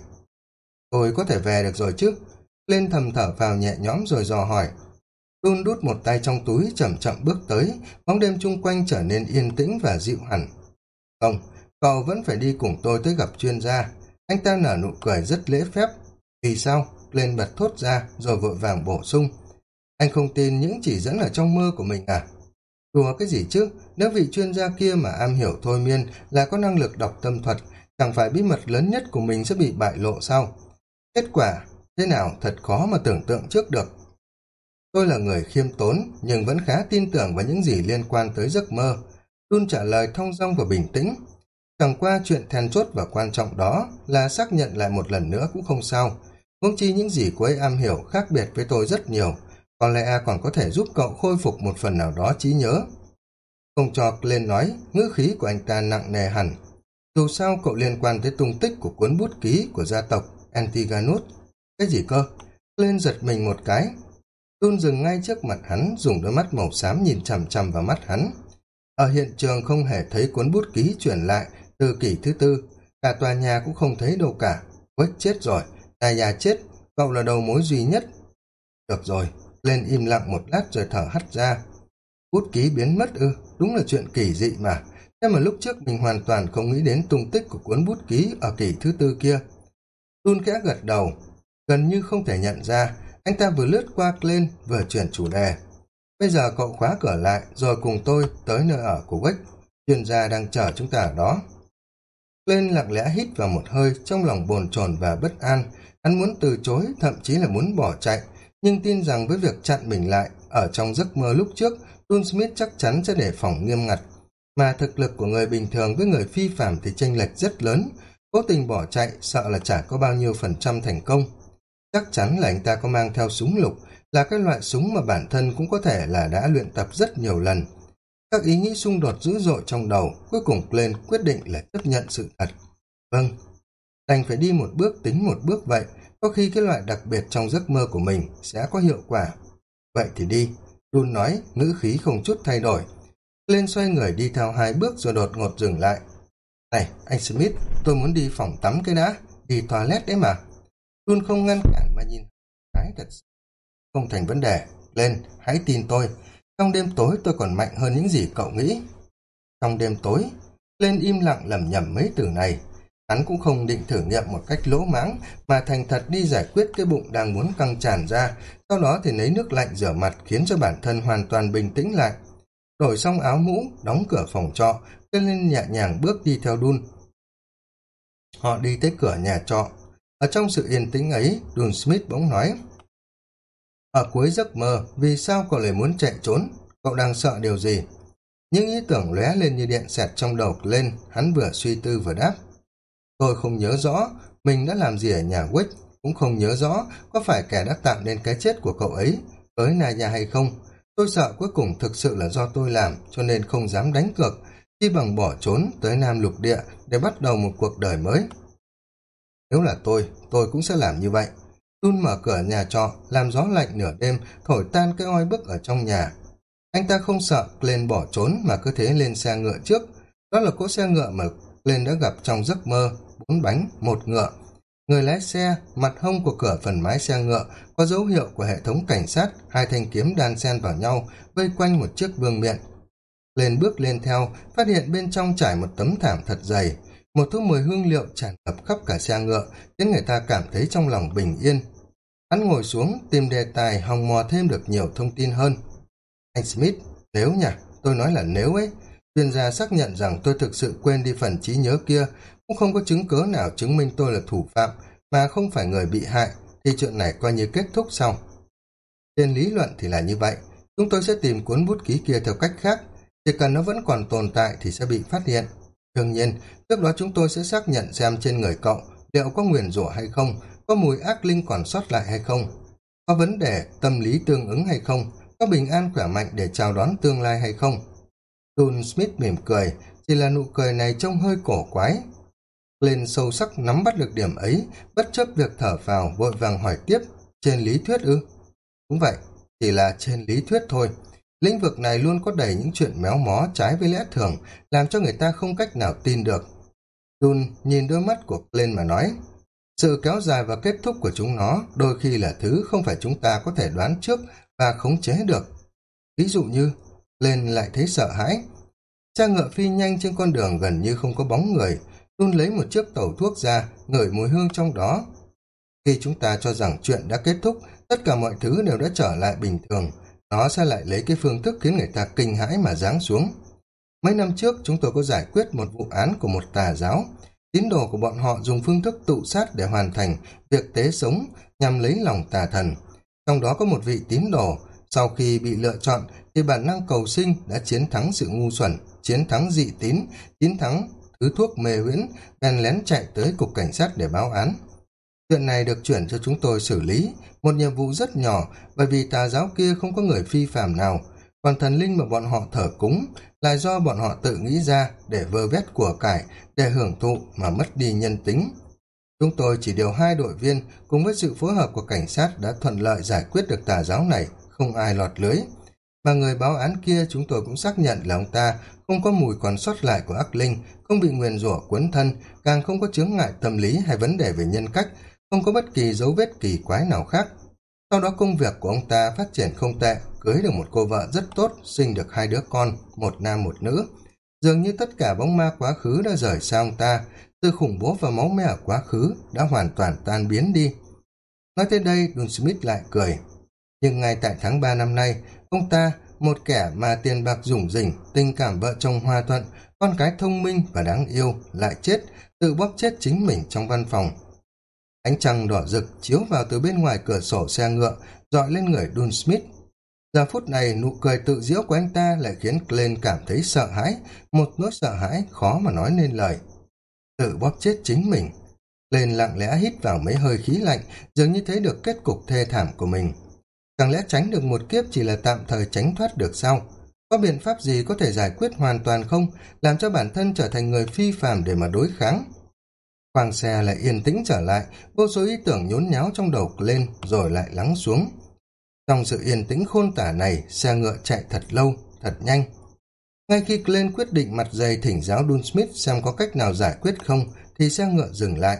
tôi có thể về được rồi chứ lên thầm thở vào nhẹ nhõm rồi dò hỏi tôn đút một tay trong túi, chậm chậm bước tới. Bóng đêm chung quanh trở nên yên tĩnh và dịu hẳn. Không, cậu vẫn phải đi cùng tôi tới gặp chuyên gia. Anh ta nở nụ cười rất lễ phép. Vì sao? Lên bật thốt ra, rồi vội vàng bổ sung. Anh không tin những chỉ dẫn ở trong mơ của mình à? Đùa cái gì chứ? Nếu vị chuyên gia kia mà am hiểu thôi miên là có năng lực đọc tâm thuật, chẳng phải bí mật lớn nhất của mình sẽ bị bại lộ sao? Kết quả thế nào thật khó mà tưởng tượng trước được tôi là người khiêm tốn, nhưng vẫn khá tin tưởng vào những gì liên quan tới giấc mơ Đun trả lời thong dong và bình tĩnh. Chẳng qua chuyện then chốt và quan trọng đó là xác nhận lại một lần nữa cũng không sao. Huống chi những gì cô ấy am hiểu khác biệt với tôi rất nhiều. Có lẽ còn có thể giúp cậu khôi phục một phần nào đó trí nhớ. Không cho lên nói, ngữ khí của anh ta nặng nề hẳn. Dù sao cậu liên quan tới tung tích của cuốn bút ký của gia tộc antiganus cái gì cơ? Lên giật mình một cái. Tun dừng ngay trước mặt hắn, dùng đôi mắt màu xám nhìn chằm chằm vào mắt hắn. Ở hiện trường không hề thấy cuốn bút ký chuyển lại từ kỷ thứ tư, cả tòa nhà cũng không thấy đâu cả. Quách chết rồi, ta già chết, cậu là đầu mối duy nhất. Được rồi, lên im lặng một lát rồi thở hắt ra. Bút ký biến mất ư, đúng là chuyện kỳ dị mà. Thế mà lúc trước mình hoàn toàn không nghĩ đến tung tích của cuốn bút ký ở kỷ thứ tư kia. Tun kẽ gật đầu, gần như không thể nhận ra anh ta vừa lướt qua lên vừa chuyển chủ đề. Bây giờ cậu khóa cửa lại rồi cùng tôi tới nơi ở của Wick. Chuyên gia đang chờ chúng ta ở đó. Lên lặng lẽ hít vào một hơi trong lòng bồn chồn và bất an. Hắn muốn từ chối, thậm chí là muốn bỏ chạy, nhưng tin rằng với việc chặn mình lại ở trong giấc mơ lúc trước, Dun Smith chắc chắn sẽ đề phòng nghiêm ngặt. Mà thực lực của người bình thường với người phi phạm thì chênh lệch rất lớn. Cố tình bỏ chạy sợ là chả có bao nhiêu phần trăm thành công chắc chắn là anh ta có mang theo súng lục, là cái loại súng mà bản thân cũng có thể là đã luyện tập rất nhiều lần. Các ý nghĩ xung đột dữ dội trong đầu cuối cùng lên quyết định là chấp nhận sự thật. Vâng đành phải đi một bước tính một bước vậy. Có khi cái loại đặc biệt trong giấc mơ của mình sẽ có hiệu quả. Vậy thì đi đun nói, ngữ khí không chút thay đổi. Lên xoay người đi theo hai bước rồi đột ngột dừng lại. Này, anh smith, tôi muốn đi phòng tắm cái đã, đi toilet đấy mà luôn không ngăn cản mà nhìn cái thật không thành vấn đề, lên, hãy tin tôi. Trong đêm tối tôi còn mạnh hơn những gì cậu nghĩ. Trong đêm tối, lên im lặng lẩm nhẩm mấy từ này. Hắn cũng không định thử nghiệm một cách lỗ mãng, mà thành thật đi giải quyết cái bụng đang muốn căng tràn ra. Sau đó thì lấy nước lạnh rửa mặt khiến cho bản thân hoàn toàn bình tĩnh lại. Đổi xong áo mũ, đóng cửa phòng trọ lên nhẹ nhàng bước đi theo đun. Họ đi tới cửa nhà trọ ở trong sự yên tĩnh ấy, Dun Smith bỗng nói. Ở cuối giấc mơ, vì sao cậu lại muốn chạy trốn? Cậu đang sợ điều gì? Những ý tưởng lóe lên như điện xẹt trong đầu lên, hắn vừa suy tư vừa đáp. Tôi không nhớ rõ mình đã làm gì ở nhà Wick, cũng không nhớ rõ có phải kẻ đã tạo nên cái chết của cậu ấy, tới Naya hay không. Tôi sợ cuối cùng thực sự là do tôi làm, cho nên không dám đánh cược, chi bằng bỏ trốn tới Nam Lục Địa để bắt đầu một cuộc đời mới. Nếu là tôi, tôi cũng sẽ làm như vậy. Tun mở cửa nhà trọ, làm gió lạnh nửa đêm, thổi tan cái oi bức ở trong nhà. Anh ta không sợ lên bỏ trốn mà cứ thế lên xe ngựa trước. Đó là cỗ xe ngựa mà lên đã gặp trong giấc mơ, bốn bánh, một ngựa. Người lái xe, mặt hông của cửa phần mái xe ngựa có dấu hiệu của hệ thống cảnh sát, hai thanh kiếm đan xen vào nhau, vây quanh một chiếc vương miện. Lên bước lên theo, phát hiện bên trong trải một tấm thảm thật dày, một thứ mùi hương liệu tràn ngập khắp cả xe ngựa, khiến người ta cảm thấy trong lòng bình yên. Hắn ngồi xuống, tìm đề tài hòng mò thêm được nhiều thông tin hơn. Anh Smith, nếu nhỉ, tôi nói là nếu ấy, chuyên gia xác nhận rằng tôi thực sự quên đi phần trí nhớ kia, cũng không có chứng cớ nào chứng minh tôi là thủ phạm, mà không phải người bị hại, thì chuyện này coi như kết thúc xong. Trên lý luận thì là như vậy, chúng tôi sẽ tìm cuốn bút ký kia theo cách khác, chỉ cần nó vẫn còn tồn tại thì sẽ bị phát hiện. Đương nhiên, tiếp đó chúng tôi sẽ xác nhận xem trên người cậu liệu có nguyền rủa hay không, có mùi ác linh còn sót lại hay không, có vấn đề tâm lý tương ứng hay không, có bình an khỏe mạnh để chào đón tương lai hay không. Dun Smith mỉm cười, chỉ là nụ cười này trông hơi cổ quái. Lên sâu sắc nắm bắt được điểm ấy, bất chấp việc thở vào vội vàng hỏi tiếp, trên lý thuyết ư? Đúng vậy, chỉ là trên lý thuyết thôi. Lĩnh vực này luôn có đầy những chuyện méo mó trái với lẽ thường, làm cho người ta không cách nào tin được. Dun nhìn đôi mắt của lên mà nói, Sự kéo dài và kết thúc của chúng nó đôi khi là thứ không phải chúng ta có thể đoán trước và khống chế được. Ví dụ như, lên lại thấy sợ hãi. Cha ngựa phi nhanh trên con đường gần như không có bóng người, đun lấy một chiếc tẩu thuốc ra, ngửi mùi hương trong đó. Khi chúng ta cho rằng chuyện đã kết thúc, tất cả mọi thứ đều đã trở lại bình thường, nó sẽ lại lấy cái phương thức khiến người ta kinh hãi mà giáng xuống. Mấy năm trước, chúng tôi có giải quyết một vụ án của một tà giáo. Tín đồ của bọn họ dùng phương thức tụ sát để hoàn thành việc tế sống nhằm lấy lòng tà thần. Trong đó có một vị tín đồ, sau khi bị lựa chọn thì bản năng cầu sinh đã chiến thắng sự ngu xuẩn, chiến thắng dị tín, chiến thắng thứ thuốc mê huyễn, bèn lén chạy tới cục cảnh sát để báo án. Chuyện này được chuyển cho chúng tôi xử lý, một nhiệm vụ rất nhỏ bởi vì tà giáo kia không có người phi phạm nào, còn thần linh mà bọn họ thở cúng là do bọn họ tự nghĩ ra để vơ vét của cải, để hưởng thụ mà mất đi nhân tính. Chúng tôi chỉ điều hai đội viên cùng với sự phối hợp của cảnh sát đã thuận lợi giải quyết được tà giáo này, không ai lọt lưới. Mà người báo án kia chúng tôi cũng xác nhận là ông ta không có mùi còn sót lại của ác linh, không bị nguyền rủa cuốn thân, càng không có chướng ngại tâm lý hay vấn đề về nhân cách, không có bất kỳ dấu vết kỳ quái nào khác. Sau đó công việc của ông ta phát triển không tệ, cưới được một cô vợ rất tốt, sinh được hai đứa con, một nam một nữ. Dường như tất cả bóng ma quá khứ đã rời xa ông ta, sự khủng bố và máu me ở quá khứ đã hoàn toàn tan biến đi. Nói tới đây, Dun Smith lại cười. Nhưng ngay tại tháng 3 năm nay, ông ta, một kẻ mà tiền bạc rủng rỉnh, tình cảm vợ chồng hòa thuận, con cái thông minh và đáng yêu, lại chết, tự bóp chết chính mình trong văn phòng. Ánh trăng đỏ rực chiếu vào từ bên ngoài cửa sổ xe ngựa, dọi lên người Dun Smith. Giờ phút này, nụ cười tự diễu của anh ta lại khiến Glenn cảm thấy sợ hãi, một nỗi sợ hãi khó mà nói nên lời. Tự bóp chết chính mình. Glenn lặng lẽ hít vào mấy hơi khí lạnh, dường như thấy được kết cục thê thảm của mình. Chẳng lẽ tránh được một kiếp chỉ là tạm thời tránh thoát được sao? Có biện pháp gì có thể giải quyết hoàn toàn không, làm cho bản thân trở thành người phi phàm để mà đối kháng? Khoang xe lại yên tĩnh trở lại, vô số ý tưởng nhốn nháo trong đầu lên rồi lại lắng xuống. Trong sự yên tĩnh khôn tả này, xe ngựa chạy thật lâu, thật nhanh. Ngay khi Glenn quyết định mặt dày thỉnh giáo Dun Smith xem có cách nào giải quyết không, thì xe ngựa dừng lại.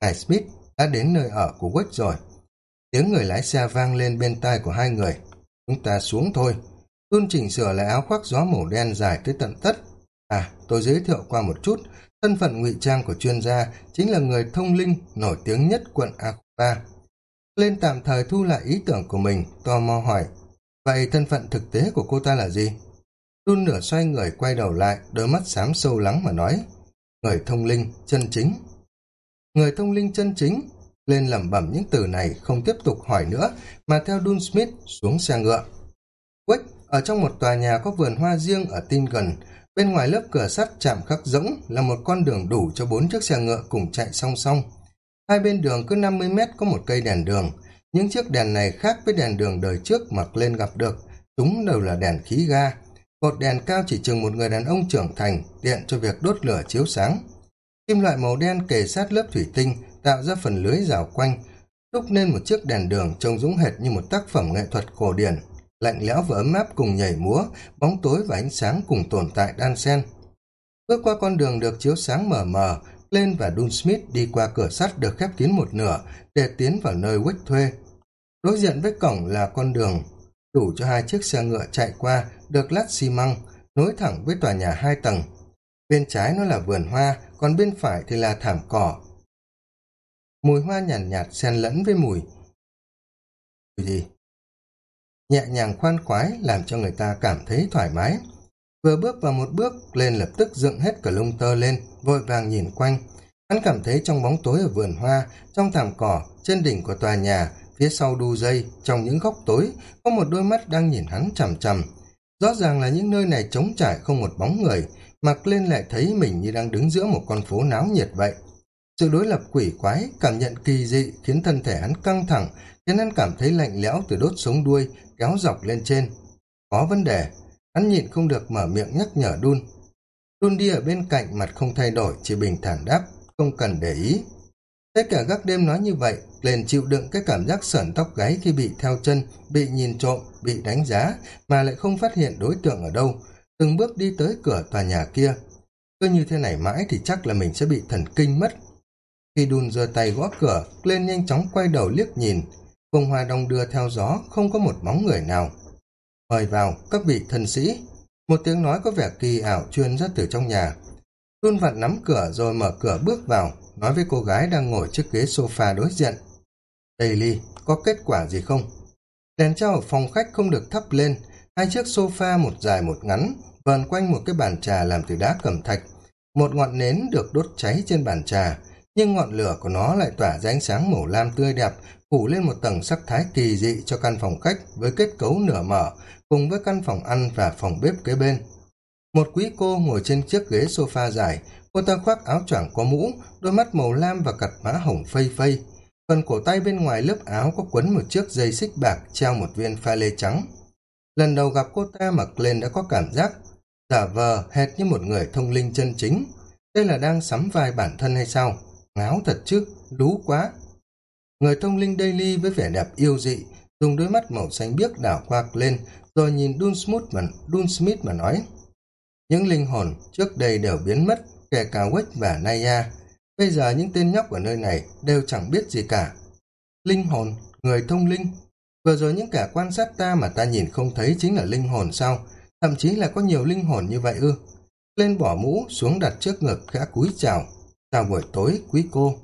Ngài Smith đã đến nơi ở của Wick rồi. Tiếng người lái xe vang lên bên tai của hai người. Chúng ta xuống thôi. Dun chỉnh sửa lại áo khoác gió màu đen dài tới tận tất. À, tôi giới thiệu qua một chút, thân phận ngụy trang của chuyên gia chính là người thông linh nổi tiếng nhất quận Akuba. Lên tạm thời thu lại ý tưởng của mình, tò mò hỏi, vậy thân phận thực tế của cô ta là gì? Đun nửa xoay người quay đầu lại, đôi mắt xám sâu lắng mà nói, người thông linh, chân chính. Người thông linh chân chính, lên lẩm bẩm những từ này không tiếp tục hỏi nữa, mà theo Dun Smith xuống xe ngựa. Quách, ở trong một tòa nhà có vườn hoa riêng ở tin gần, bên ngoài lớp cửa sắt chạm khắc rỗng là một con đường đủ cho bốn chiếc xe ngựa cùng chạy song song. Hai bên đường cứ 50 mét có một cây đèn đường. Những chiếc đèn này khác với đèn đường đời trước mặc lên gặp được. Chúng đều là đèn khí ga. Cột đèn cao chỉ chừng một người đàn ông trưởng thành, tiện cho việc đốt lửa chiếu sáng. Kim loại màu đen kề sát lớp thủy tinh, tạo ra phần lưới rào quanh, đúc nên một chiếc đèn đường trông dũng hệt như một tác phẩm nghệ thuật cổ điển. Lạnh lẽo và ấm áp cùng nhảy múa, bóng tối và ánh sáng cùng tồn tại đan xen. Bước qua con đường được chiếu sáng mờ mờ, lên và Dun Smith đi qua cửa sắt được khép kín một nửa để tiến vào nơi Wick thuê. Đối diện với cổng là con đường đủ cho hai chiếc xe ngựa chạy qua được lát xi măng nối thẳng với tòa nhà hai tầng. Bên trái nó là vườn hoa, còn bên phải thì là thảm cỏ. Mùi hoa nhàn nhạt, nhạt xen lẫn với mùi gì? Nhẹ nhàng khoan khoái làm cho người ta cảm thấy thoải mái. Vừa bước vào một bước, lên lập tức dựng hết cả lông tơ lên, vội vàng nhìn quanh. Hắn cảm thấy trong bóng tối ở vườn hoa, trong thảm cỏ, trên đỉnh của tòa nhà, phía sau đu dây, trong những góc tối, có một đôi mắt đang nhìn hắn chằm chằm. Rõ ràng là những nơi này trống trải không một bóng người, mặc lên lại thấy mình như đang đứng giữa một con phố náo nhiệt vậy. Sự đối lập quỷ quái, cảm nhận kỳ dị khiến thân thể hắn căng thẳng, khiến hắn cảm thấy lạnh lẽo từ đốt sống đuôi, kéo dọc lên trên. Có vấn đề, Hắn nhịn không được mở miệng nhắc nhở Đun. Đun đi ở bên cạnh mặt không thay đổi, chỉ bình thản đáp, không cần để ý. Tất cả các đêm nói như vậy, liền chịu đựng cái cảm giác sởn tóc gáy khi bị theo chân, bị nhìn trộm, bị đánh giá, mà lại không phát hiện đối tượng ở đâu, từng bước đi tới cửa tòa nhà kia. Cứ như thế này mãi thì chắc là mình sẽ bị thần kinh mất. Khi đun giơ tay gõ cửa, lên nhanh chóng quay đầu liếc nhìn. Vùng hoa đông đưa theo gió, không có một bóng người nào. Mời vào, các vị thần sĩ. Một tiếng nói có vẻ kỳ ảo chuyên ra từ trong nhà. Tôn vặt nắm cửa rồi mở cửa bước vào, nói với cô gái đang ngồi trước ghế sofa đối diện. Daily, có kết quả gì không? Đèn treo ở phòng khách không được thắp lên, hai chiếc sofa một dài một ngắn, vờn quanh một cái bàn trà làm từ đá cẩm thạch. Một ngọn nến được đốt cháy trên bàn trà, nhưng ngọn lửa của nó lại tỏa ra ánh sáng màu lam tươi đẹp, phủ lên một tầng sắc thái kỳ dị cho căn phòng khách với kết cấu nửa mở, cùng với căn phòng ăn và phòng bếp kế bên. Một quý cô ngồi trên chiếc ghế sofa dài, cô ta khoác áo choàng có mũ, đôi mắt màu lam và cặt mã hồng phây phây. Phần cổ tay bên ngoài lớp áo có quấn một chiếc dây xích bạc treo một viên pha lê trắng. Lần đầu gặp cô ta mặc lên đã có cảm giác giả vờ hệt như một người thông linh chân chính. Đây là đang sắm vai bản thân hay sao? Ngáo thật chứ, lú quá. Người thông linh Daily với vẻ đẹp yêu dị, dùng đôi mắt màu xanh biếc đảo qua lên, rồi nhìn Dun Smith mà, Dun Smith mà nói. Những linh hồn trước đây đều biến mất, kể cả Wick và Naya. Bây giờ những tên nhóc ở nơi này đều chẳng biết gì cả. Linh hồn, người thông linh. Vừa rồi những kẻ quan sát ta mà ta nhìn không thấy chính là linh hồn sao? Thậm chí là có nhiều linh hồn như vậy ư. Lên bỏ mũ, xuống đặt trước ngực khẽ cúi chào. Chào buổi tối, quý cô.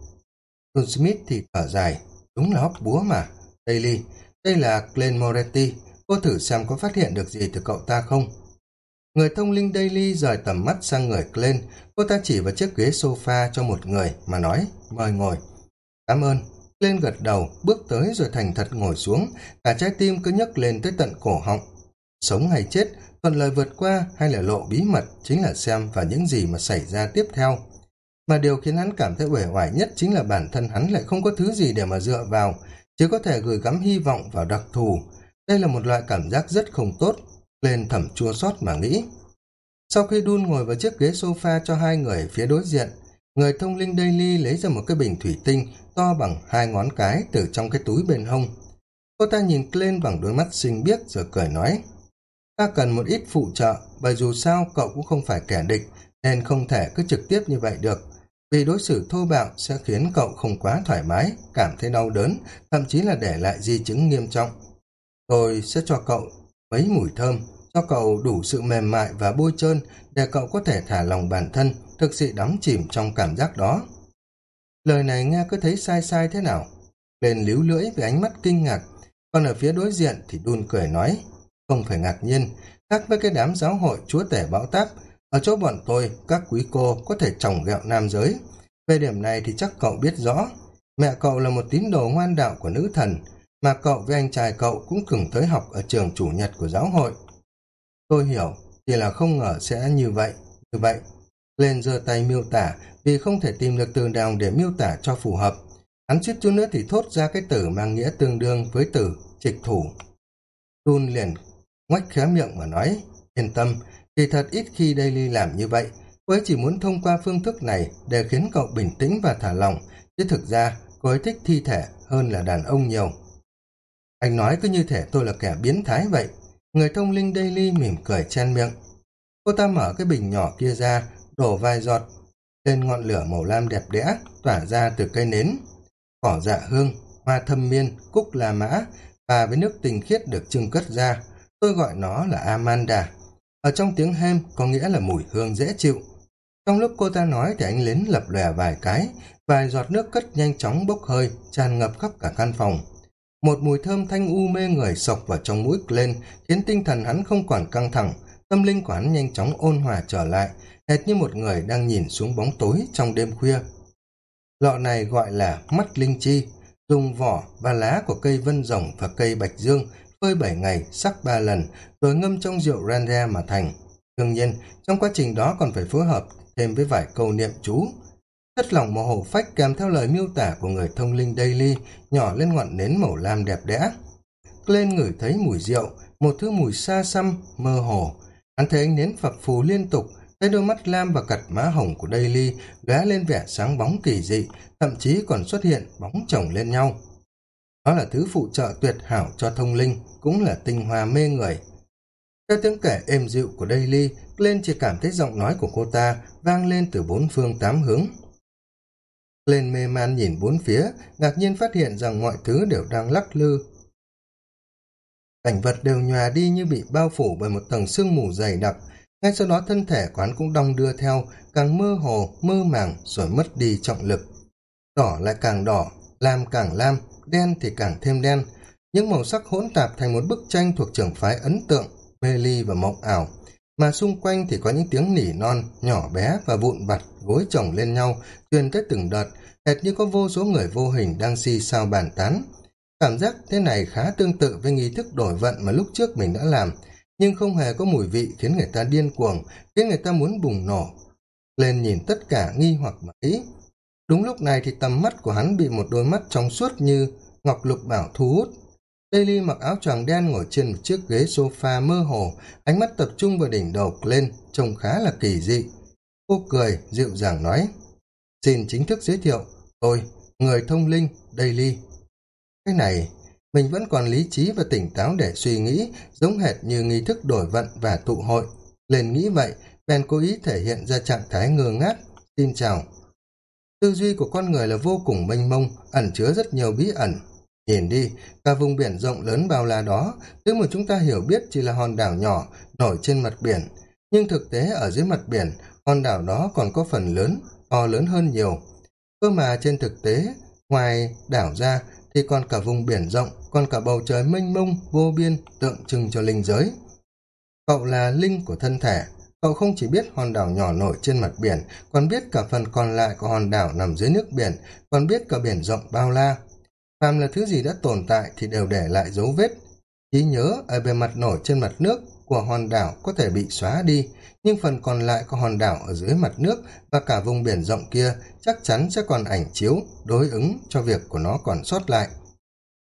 John Smith thì thở dài. Đúng là hóc búa mà. Daily, đây là Glenn Moretti. Cô thử xem có phát hiện được gì từ cậu ta không? Người thông linh Daily rời tầm mắt sang người Glenn. Cô ta chỉ vào chiếc ghế sofa cho một người mà nói, mời ngồi. Cảm ơn. Glenn gật đầu, bước tới rồi thành thật ngồi xuống. Cả trái tim cứ nhấc lên tới tận cổ họng. Sống hay chết, thuận lời vượt qua hay là lộ bí mật chính là xem và những gì mà xảy ra tiếp theo. Mà điều khiến hắn cảm thấy uể oải nhất chính là bản thân hắn lại không có thứ gì để mà dựa vào, chỉ có thể gửi gắm hy vọng vào đặc thù. Đây là một loại cảm giác rất không tốt, lên thẩm chua xót mà nghĩ. Sau khi đun ngồi vào chiếc ghế sofa cho hai người phía đối diện, người thông linh Daily lấy ra một cái bình thủy tinh to bằng hai ngón cái từ trong cái túi bên hông. Cô ta nhìn lên bằng đôi mắt xinh biếc rồi cười nói, ta cần một ít phụ trợ, bởi dù sao cậu cũng không phải kẻ địch, nên không thể cứ trực tiếp như vậy được. Vì đối xử thô bạo sẽ khiến cậu không quá thoải mái, cảm thấy đau đớn, thậm chí là để lại di chứng nghiêm trọng. Tôi sẽ cho cậu mấy mùi thơm, cho cậu đủ sự mềm mại và bôi trơn để cậu có thể thả lòng bản thân, thực sự đắm chìm trong cảm giác đó. Lời này nghe cứ thấy sai sai thế nào? Lên líu lưỡi với ánh mắt kinh ngạc, còn ở phía đối diện thì đun cười nói, không phải ngạc nhiên, khác với cái đám giáo hội chúa tể bão táp, ở chỗ bọn tôi, các quý cô có thể trồng gẹo nam giới. Về điểm này thì chắc cậu biết rõ. Mẹ cậu là một tín đồ ngoan đạo của nữ thần, mà cậu với anh trai cậu cũng cùng tới học ở trường chủ nhật của giáo hội. Tôi hiểu, chỉ là không ngờ sẽ như vậy. Như vậy, lên giơ tay miêu tả vì không thể tìm được từ nào để miêu tả cho phù hợp. Hắn suýt chút nữa thì thốt ra cái từ mang nghĩa tương đương với từ trịch thủ. Tun liền ngoách khé miệng mà nói, yên tâm, Kỳ thật ít khi Daily làm như vậy, cô ấy chỉ muốn thông qua phương thức này để khiến cậu bình tĩnh và thả lỏng, chứ thực ra cô ấy thích thi thể hơn là đàn ông nhiều. Anh nói cứ như thể tôi là kẻ biến thái vậy. Người thông linh Daily mỉm cười chen miệng. Cô ta mở cái bình nhỏ kia ra, đổ vài giọt lên ngọn lửa màu lam đẹp đẽ tỏa ra từ cây nến. Cỏ dạ hương, hoa thâm miên, cúc la mã và với nước tinh khiết được trưng cất ra. Tôi gọi nó là Amanda. Ở trong tiếng hem có nghĩa là mùi hương dễ chịu. Trong lúc cô ta nói thì ánh lến lập lòe vài cái, vài giọt nước cất nhanh chóng bốc hơi, tràn ngập khắp cả căn phòng. Một mùi thơm thanh u mê người sộc vào trong mũi lên, khiến tinh thần hắn không còn căng thẳng, tâm linh của hắn nhanh chóng ôn hòa trở lại, hệt như một người đang nhìn xuống bóng tối trong đêm khuya. Lọ này gọi là mắt linh chi, dùng vỏ và lá của cây vân rồng và cây bạch dương phơi bảy ngày, sắc ba lần, rồi ngâm trong rượu rande mà thành. Đương nhiên, trong quá trình đó còn phải phối hợp thêm với vài câu niệm chú. Chất lỏng màu hổ phách kèm theo lời miêu tả của người thông linh Daily nhỏ lên ngọn nến màu lam đẹp đẽ. Lên ngửi thấy mùi rượu, một thứ mùi xa xăm, mơ hồ. Hắn thấy ánh nến phập phù liên tục, thấy đôi mắt lam và cặt má hồng của Daily lóe lên vẻ sáng bóng kỳ dị, thậm chí còn xuất hiện bóng chồng lên nhau. Đó là thứ phụ trợ tuyệt hảo cho thông linh, cũng là tinh hoa mê người. Theo tiếng kể êm dịu của Daily, lên chỉ cảm thấy giọng nói của cô ta vang lên từ bốn phương tám hướng lên mê man nhìn bốn phía, ngạc nhiên phát hiện rằng mọi thứ đều đang lắc lư. Cảnh vật đều nhòa đi như bị bao phủ bởi một tầng sương mù dày đặc. Ngay sau đó thân thể quán cũng đong đưa theo, càng mơ hồ, mơ màng rồi mất đi trọng lực. Đỏ lại càng đỏ, lam càng lam, đen thì càng thêm đen. Những màu sắc hỗn tạp thành một bức tranh thuộc trường phái ấn tượng, mê ly và mộng ảo mà xung quanh thì có những tiếng nỉ non nhỏ bé và vụn vặt gối chồng lên nhau, truyền tới từng đợt, hệt như có vô số người vô hình đang xì sao bàn tán. Cảm giác thế này khá tương tự với nghi thức đổi vận mà lúc trước mình đã làm, nhưng không hề có mùi vị khiến người ta điên cuồng, khiến người ta muốn bùng nổ, lên nhìn tất cả nghi hoặc mà ý. Đúng lúc này thì tầm mắt của hắn bị một đôi mắt trong suốt như ngọc lục bảo thu hút. Daily mặc áo choàng đen ngồi trên một chiếc ghế sofa mơ hồ, ánh mắt tập trung vào đỉnh đầu lên, trông khá là kỳ dị. Cô cười, dịu dàng nói, xin chính thức giới thiệu, tôi, người thông linh, Daily. Cái này, mình vẫn còn lý trí và tỉnh táo để suy nghĩ, giống hệt như nghi thức đổi vận và tụ hội. Lên nghĩ vậy, Ben cố ý thể hiện ra trạng thái ngơ ngác. Xin chào. Tư duy của con người là vô cùng mênh mông, ẩn chứa rất nhiều bí ẩn. Nhìn đi, cả vùng biển rộng lớn bao la đó, thứ mà chúng ta hiểu biết chỉ là hòn đảo nhỏ nổi trên mặt biển. Nhưng thực tế ở dưới mặt biển, hòn đảo đó còn có phần lớn, to lớn hơn nhiều. Cơ mà trên thực tế, ngoài đảo ra thì còn cả vùng biển rộng, còn cả bầu trời mênh mông, vô biên, tượng trưng cho linh giới. Cậu là linh của thân thể, cậu không chỉ biết hòn đảo nhỏ nổi trên mặt biển, còn biết cả phần còn lại của hòn đảo nằm dưới nước biển, còn biết cả biển rộng bao la. Phàm là thứ gì đã tồn tại thì đều để lại dấu vết. Trí nhớ ở bề mặt nổi trên mặt nước của hòn đảo có thể bị xóa đi, nhưng phần còn lại của hòn đảo ở dưới mặt nước và cả vùng biển rộng kia chắc chắn sẽ còn ảnh chiếu, đối ứng cho việc của nó còn sót lại.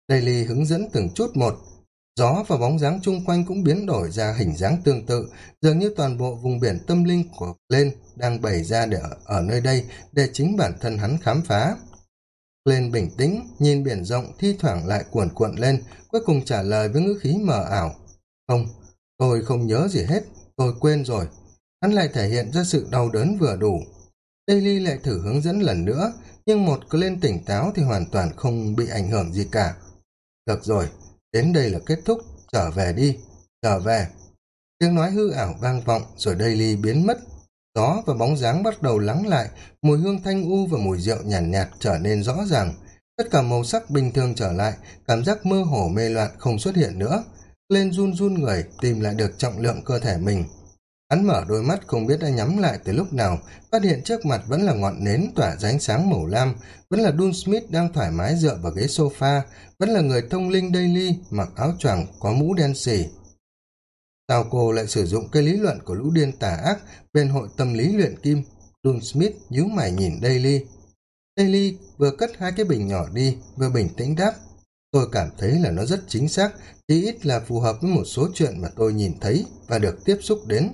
Daily hướng dẫn từng chút một, gió và bóng dáng chung quanh cũng biến đổi ra hình dáng tương tự, dường như toàn bộ vùng biển tâm linh của lên đang bày ra để ở, ở nơi đây để chính bản thân hắn khám phá. Lên bình tĩnh, nhìn biển rộng thi thoảng lại cuộn cuộn lên, cuối cùng trả lời với ngữ khí mờ ảo. Không, tôi không nhớ gì hết, tôi quên rồi. Hắn lại thể hiện ra sự đau đớn vừa đủ. Daily lại thử hướng dẫn lần nữa, nhưng một cứ lên tỉnh táo thì hoàn toàn không bị ảnh hưởng gì cả. Được rồi, đến đây là kết thúc, trở về đi, trở về. Tiếng nói hư ảo vang vọng rồi Daily biến mất. Gió và bóng dáng bắt đầu lắng lại, mùi hương thanh u và mùi rượu nhàn nhạt, nhạt trở nên rõ ràng. Tất cả màu sắc bình thường trở lại, cảm giác mơ hồ mê loạn không xuất hiện nữa. Lên run run người, tìm lại được trọng lượng cơ thể mình. Hắn mở đôi mắt không biết đã nhắm lại từ lúc nào, phát hiện trước mặt vẫn là ngọn nến tỏa ra ánh sáng màu lam, vẫn là Dun Smith đang thoải mái dựa vào ghế sofa, vẫn là người thông linh Daily mặc áo choàng có mũ đen xì Sao cô lại sử dụng cái lý luận của lũ điên tà ác bên hội tâm lý luyện kim? Dun Smith nhíu mày nhìn Daily. Daily vừa cất hai cái bình nhỏ đi, vừa bình tĩnh đáp. Tôi cảm thấy là nó rất chính xác, chí ít là phù hợp với một số chuyện mà tôi nhìn thấy và được tiếp xúc đến.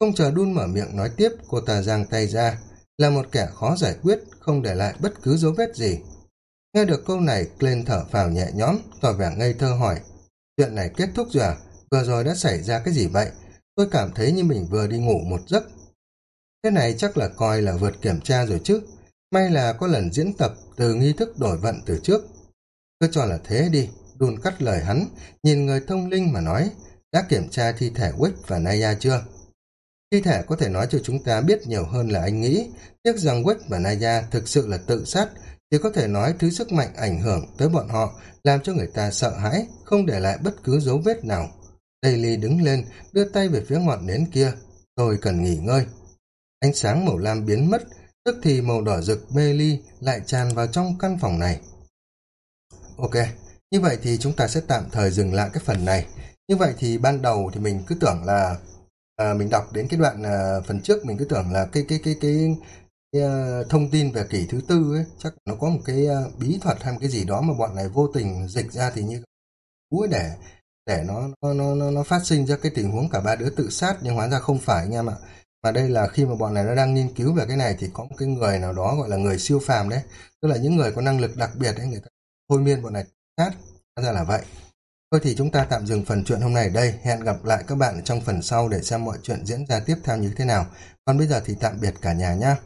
Không chờ dun mở miệng nói tiếp, cô ta giang tay ra, là một kẻ khó giải quyết, không để lại bất cứ dấu vết gì. Nghe được câu này, Glenn thở phào nhẹ nhõm, tỏ vẻ ngây thơ hỏi, chuyện này kết thúc rồi à? Vừa rồi đã xảy ra cái gì vậy? Tôi cảm thấy như mình vừa đi ngủ một giấc. Thế này chắc là coi là vượt kiểm tra rồi chứ. May là có lần diễn tập từ nghi thức đổi vận từ trước. Cứ cho là thế đi, đun cắt lời hắn, nhìn người thông linh mà nói, đã kiểm tra thi thể Wick và Naya chưa? Thi thể có thể nói cho chúng ta biết nhiều hơn là anh nghĩ, tiếc rằng Wick và Naya thực sự là tự sát, thì có thể nói thứ sức mạnh ảnh hưởng tới bọn họ làm cho người ta sợ hãi, không để lại bất cứ dấu vết nào. Daily đứng lên, đưa tay về phía ngọn nến kia. Tôi cần nghỉ ngơi. Ánh sáng màu lam biến mất, tức thì màu đỏ rực mê ly lại tràn vào trong căn phòng này. Ok, như vậy thì chúng ta sẽ tạm thời dừng lại cái phần này. Như vậy thì ban đầu thì mình cứ tưởng là à, mình đọc đến cái đoạn à, phần trước mình cứ tưởng là cái cái cái cái, cái à, thông tin về kỷ thứ tư ấy chắc nó có một cái à, bí thuật hay một cái gì đó mà bọn này vô tình dịch ra thì như cú để để nó nó nó nó phát sinh ra cái tình huống cả ba đứa tự sát, nhưng hóa ra không phải anh em ạ. Mà đây là khi mà bọn này nó đang nghiên cứu về cái này thì có một cái người nào đó gọi là người siêu phàm đấy. Tức là những người có năng lực đặc biệt ấy, người ta thôi miên bọn này sát. Hóa ra là vậy. Thôi thì chúng ta tạm dừng phần chuyện hôm nay ở đây. Hẹn gặp lại các bạn trong phần sau để xem mọi chuyện diễn ra tiếp theo như thế nào. Còn bây giờ thì tạm biệt cả nhà nhé